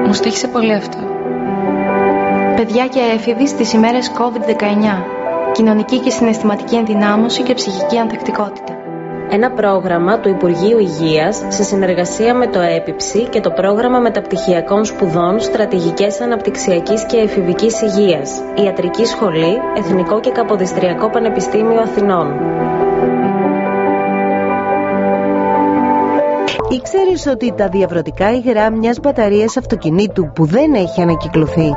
Speaker 26: Μου στήχησε πολύ αυτό.
Speaker 27: Παιδιά και έφηβοι στις ημέρες COVID-19. Κοινωνική και συναισθηματική ενδυνάμωση και ψυχική ανθεκτικότητα.
Speaker 9: Ένα πρόγραμμα του Υπουργείου Υγείας σε συνεργασία με το ΕΠΙΨΗ και το Πρόγραμμα Μεταπτυχιακών Σπουδών Στρατηγικές Αναπτυξιακής και Εφηβικής Υγείας, Ιατρική Σχολή, Εθνικό και Καποδιστριακό Πανεπιστήμιο Αθηνών. Ήξερες ότι τα διαβρωτικά υγρά μιας μπαταρίας αυτοκινήτου που δεν έχει ανακυκλωθεί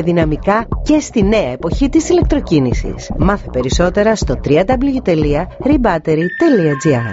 Speaker 9: δυναμικά και στη νέα εποχή της ηλεκτροκίνησης. Μάθε περισσότερα στο www.rebattery.gr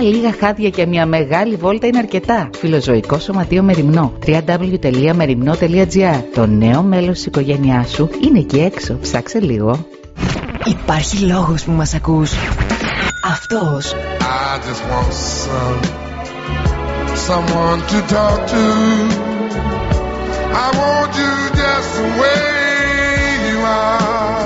Speaker 28: λίγα χάδια και μια μεγάλη βόλτα είναι αρκετά. Φιλοζωικό Σωματείο Μεριμνό. www.merimno.gr Το νέο μέλος της οικογένειάς σου είναι εκεί έξω. Ψάξε λίγο.
Speaker 12: Υπάρχει λόγος που μας ακούς. Αυτός.
Speaker 29: I just want some, someone to talk to. I want you just the way you are.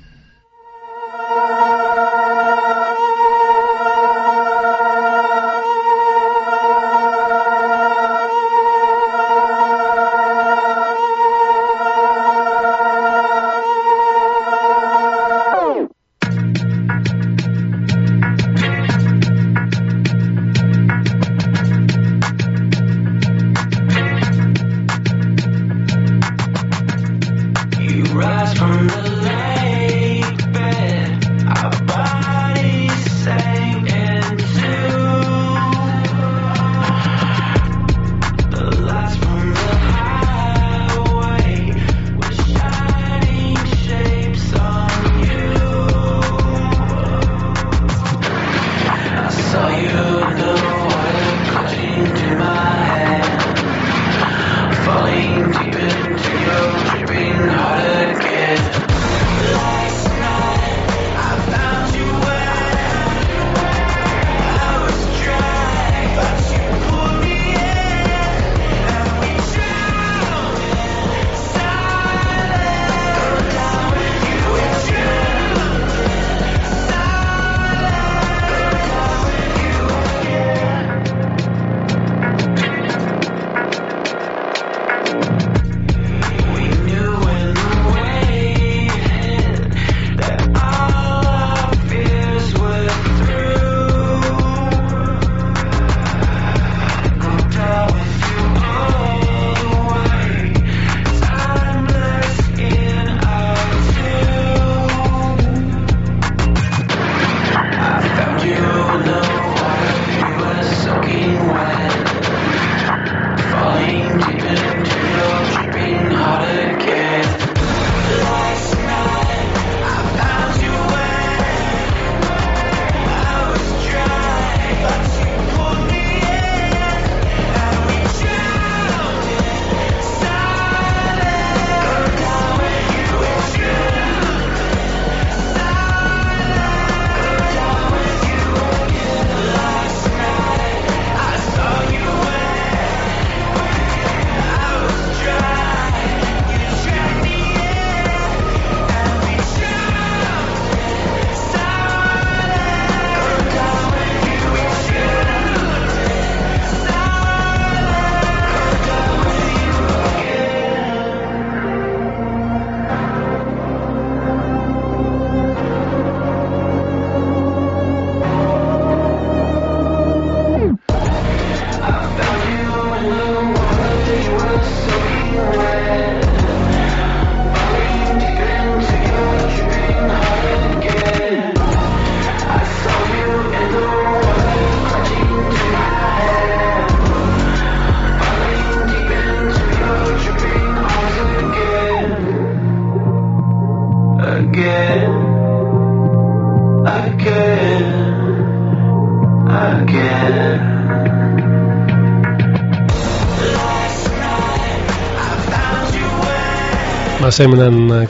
Speaker 1: Μας έμειναν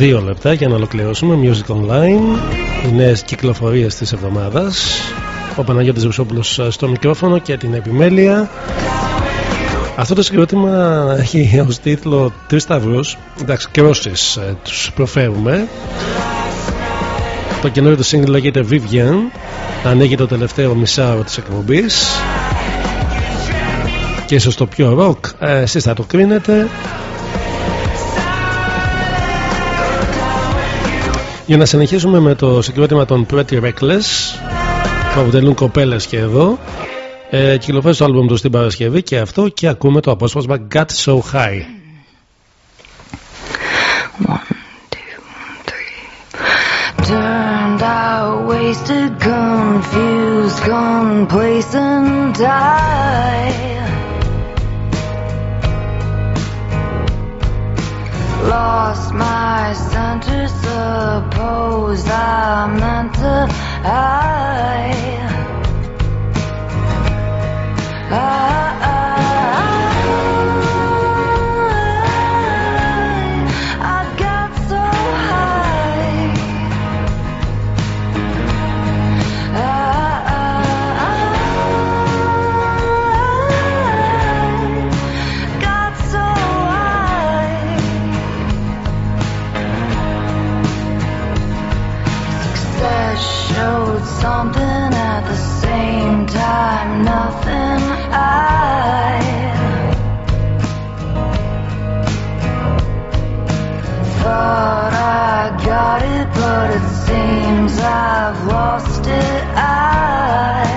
Speaker 1: 22 λεπτά για να ολοκληρώσουμε Music Online. Οι νέες κυκλοφορίες της εβδομάδας. Ο Παναγιώτης Βουσόπουλος στο μικρόφωνο και την επιμέλεια. Αυτό το συγκρότημα έχει ως τίτλο Τρεις Σταυρούς Εντάξει, κρόσεις ε, τους προφέρουμε. Το καινούριο του σύγκριτο λέγεται Vivian Ανοίγει το τελευταίο μισάωρο της εκπομπής. Και ίσως το πιο rock ε, Εσείς θα το κρίνετε Για να συνεχίσουμε με το συγκρότημα των Pretty Reckless που αποτελούν κοπέλες και εδώ ε, κυκλοφόρησε το άλμπουμ τους στην Παρασκευή και αυτό και ακούμε το απόσπασμα Got So High.
Speaker 13: Turned out wasted, confused, complacent, I lost my center, suppose I meant to I I ah, ah, ah. But it seems I've lost it. I,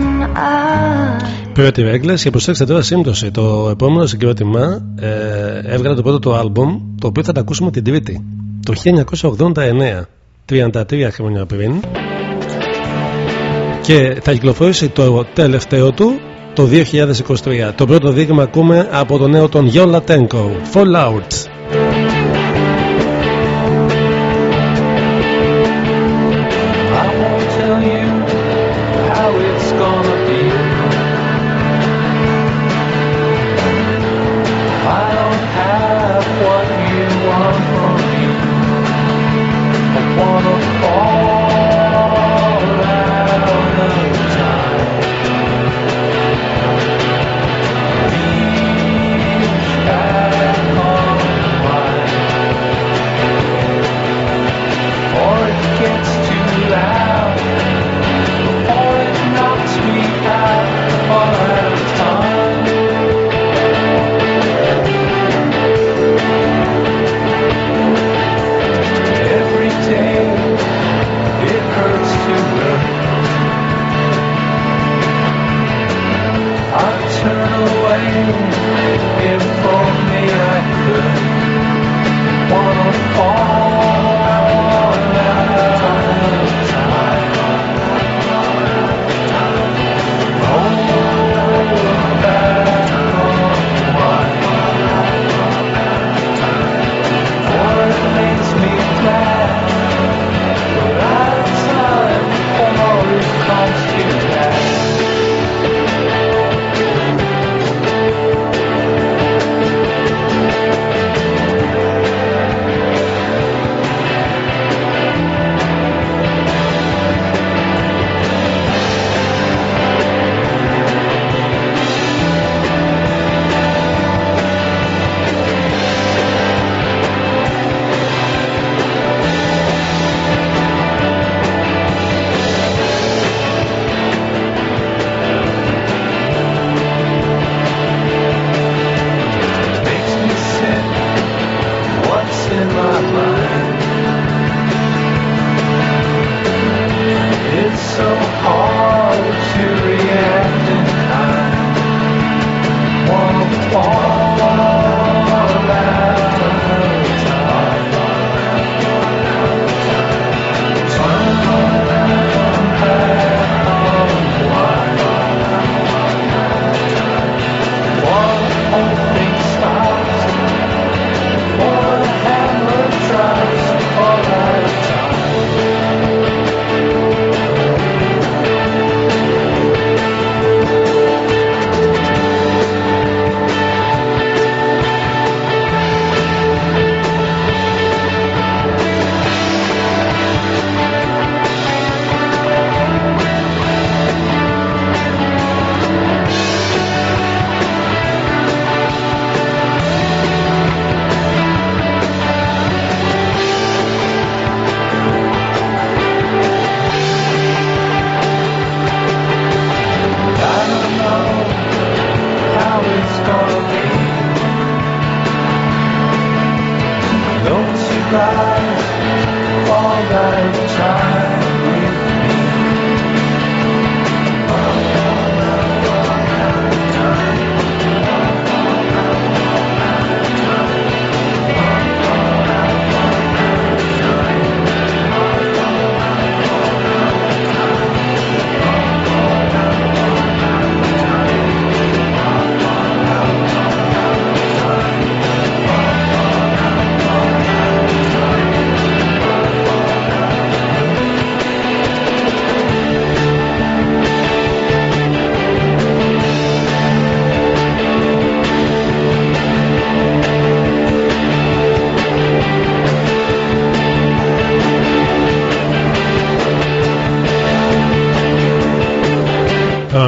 Speaker 13: nothing. I
Speaker 1: Pretty Reckless και προσέξτε τώρα σύμπτωση. Το επόμενο συγκρότημα ε, έβγαλε το πρώτο του άλμπουμ το οποίο θα τα ακούσουμε την Τρίτη. Το 1989, 33 χρόνια πριν. Και θα κυκλοφορήσει το τελευταίο του το 2023. Το πρώτο δείγμα ακούμε από το νέο τον Γιώλα Λατένκο. Fallout.
Speaker 30: night, all night, long.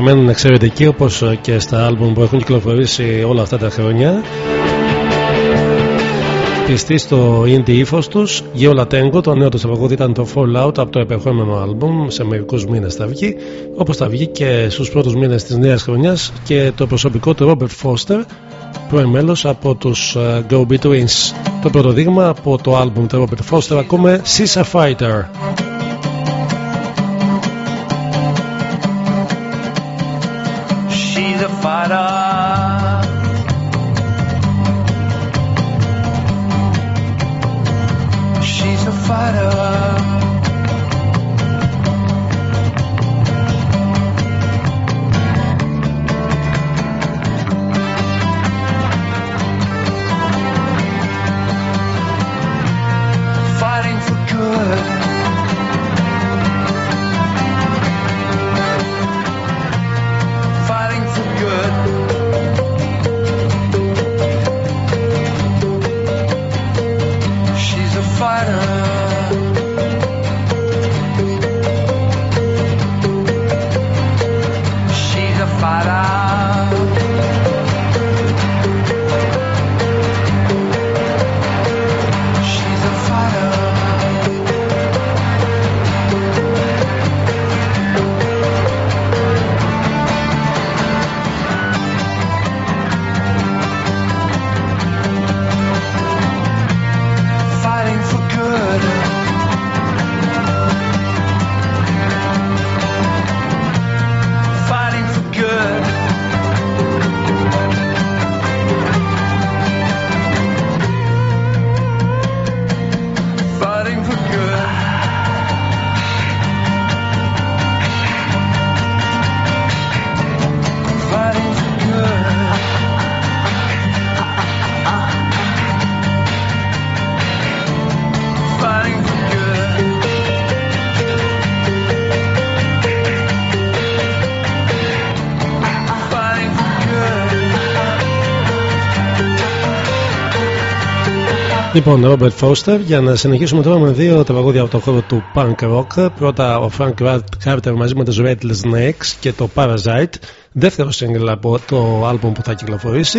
Speaker 1: Παραμένουν εξαιρετικοί όπως και στα άλμπουμ που έχουν κυκλοφορήσει όλα αυτά τα χρόνια πιστοί στο indie ύφος τους. Γεωλα Τέγκο, το νέο τους τραγούδι ήταν το Fallout από το επερχόμενο άλμπουμ. Σε μερικούς μήνες θα βγει. Όπως θα βγει και στους πρώτους μήνες της νέας χρονιάς και το προσωπικό του Robert Foster, πρώην μέλος από τους Go Be Twins. Το πρώτο δείγμα από το άλμπουμ του Robert Foster ακούμε She's a Fighter.
Speaker 30: para
Speaker 1: Λοιπόν, Robert Foster, για να συνεχίσουμε τώρα με δύο τραγούδια από το χώρο του punk rock. Πρώτα ο Frank Carter μαζί με τους Rattle Snakes και το Parasite. Δεύτερο single από το album που θα κυκλοφορήσει.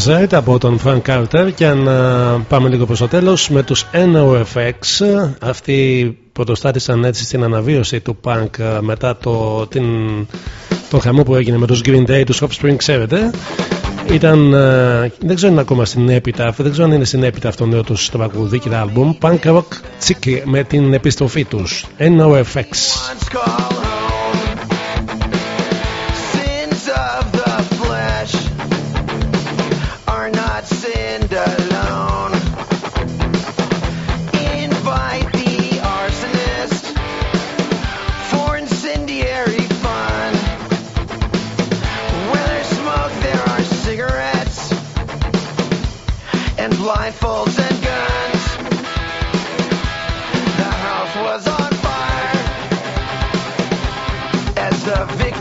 Speaker 2: Parasite. Parasite
Speaker 1: από τον Frank Carter και αν α, πάμε λίγο προς το τέλος με τους NOFX αυτοί πρωτοστάτησαν έτσι στην αναβίωση του punk α, μετά το, την, το χαμό που έγινε με τους Green Day, τους Offspring ξέρετε ήταν, α, δεν ξέρω αν είναι ακόμα στην Epitaph, δεν ξέρω αν είναι στην Epitaph το νέο τους τραγουδί και άλμπουμ Punk Rock Chicky με την επιστροφή τους NOFX
Speaker 20: a victim.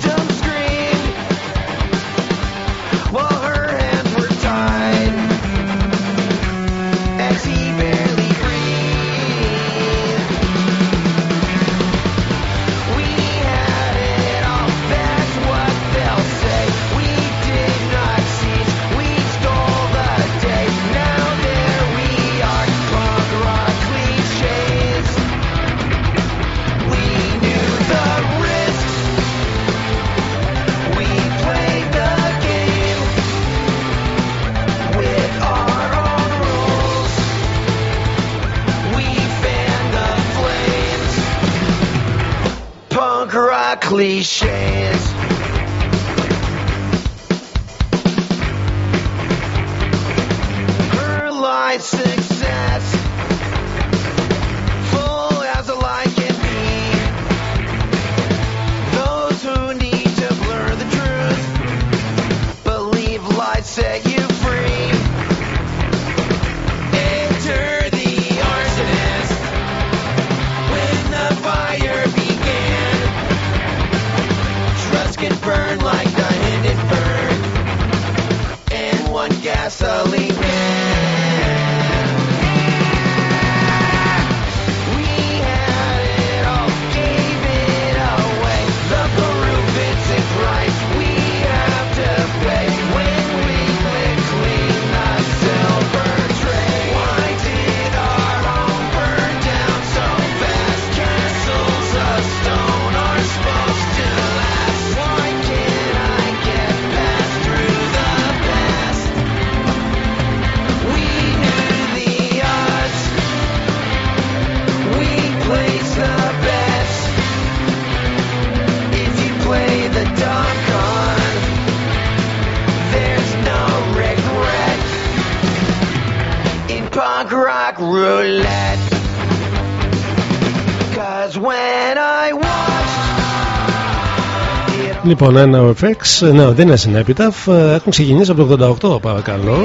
Speaker 1: Λοιπόν, ένα FX, ναι, δεν είναι στην Epitaph, ε, έχουν ξεκινήσει από το 88 παρακαλώ.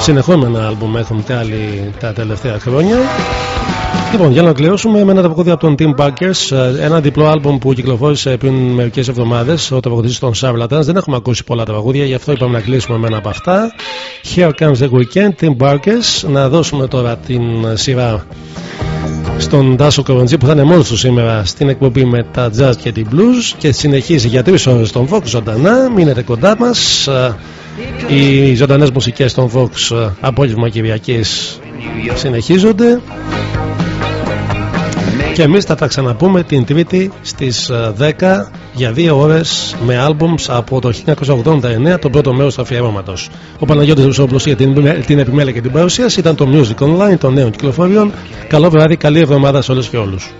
Speaker 1: Συνεχόμενα άλμπουμ έχουν βγάλει τα τελευταία χρόνια. Λοιπόν, για να κλείσουμε με ένα τραγούδι από τον Tim Bunkers, ε, ένα διπλό άλμπουμ που κυκλοφόρησε πριν μερικές εβδομάδες, ο τραγουδιστής των Savlatans. Δεν έχουμε ακούσει πολλά τραγούδια, γι' αυτό είπαμε να κλείσουμε με ένα από αυτά. Here comes the weekend, Tim Bunkers. Να δώσουμε τώρα την σειρά στον Τάσο Κοροντζή που θα είναι μόνος του σήμερα στην εκπομπή με τα jazz και την blues και συνεχίζει για τρεις ώρες τον Vox ζωντανά. Μείνετε κοντά μας. Οι ζωντανές μουσικές των Vox απόγευμα Κυριακής συνεχίζονται. Και εμείς θα τα ξαναπούμε την Τρίτη στις 10 για δύο ώρες με άλμπουμς από το 1989 το πρώτο μέρος του αφιέρωματος. Ο Παναγιώτης Ρουσόπουλος για την, την επιμέλεια και την παρουσίαση ήταν το Music Online των νέων κυκλοφοριών. Καλό βράδυ, καλή εβδομάδα σε όλους και όλους.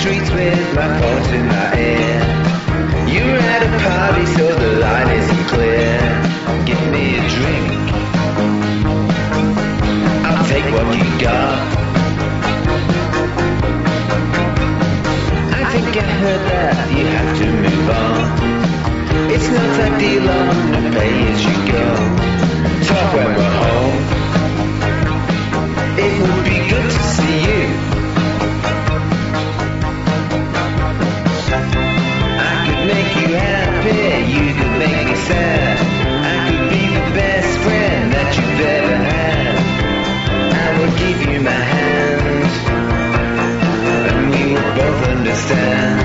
Speaker 20: Streets with my thoughts in my ear. You're at a party, so the line isn't clear. Give me a drink. I'll take what you got. I think I heard that you have to move on. It's not ideal on the pay as you go. Talk when we're home. It would be good to see you. Understand.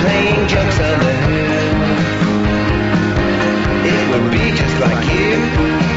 Speaker 20: Playing jokes on hill. It would be just like you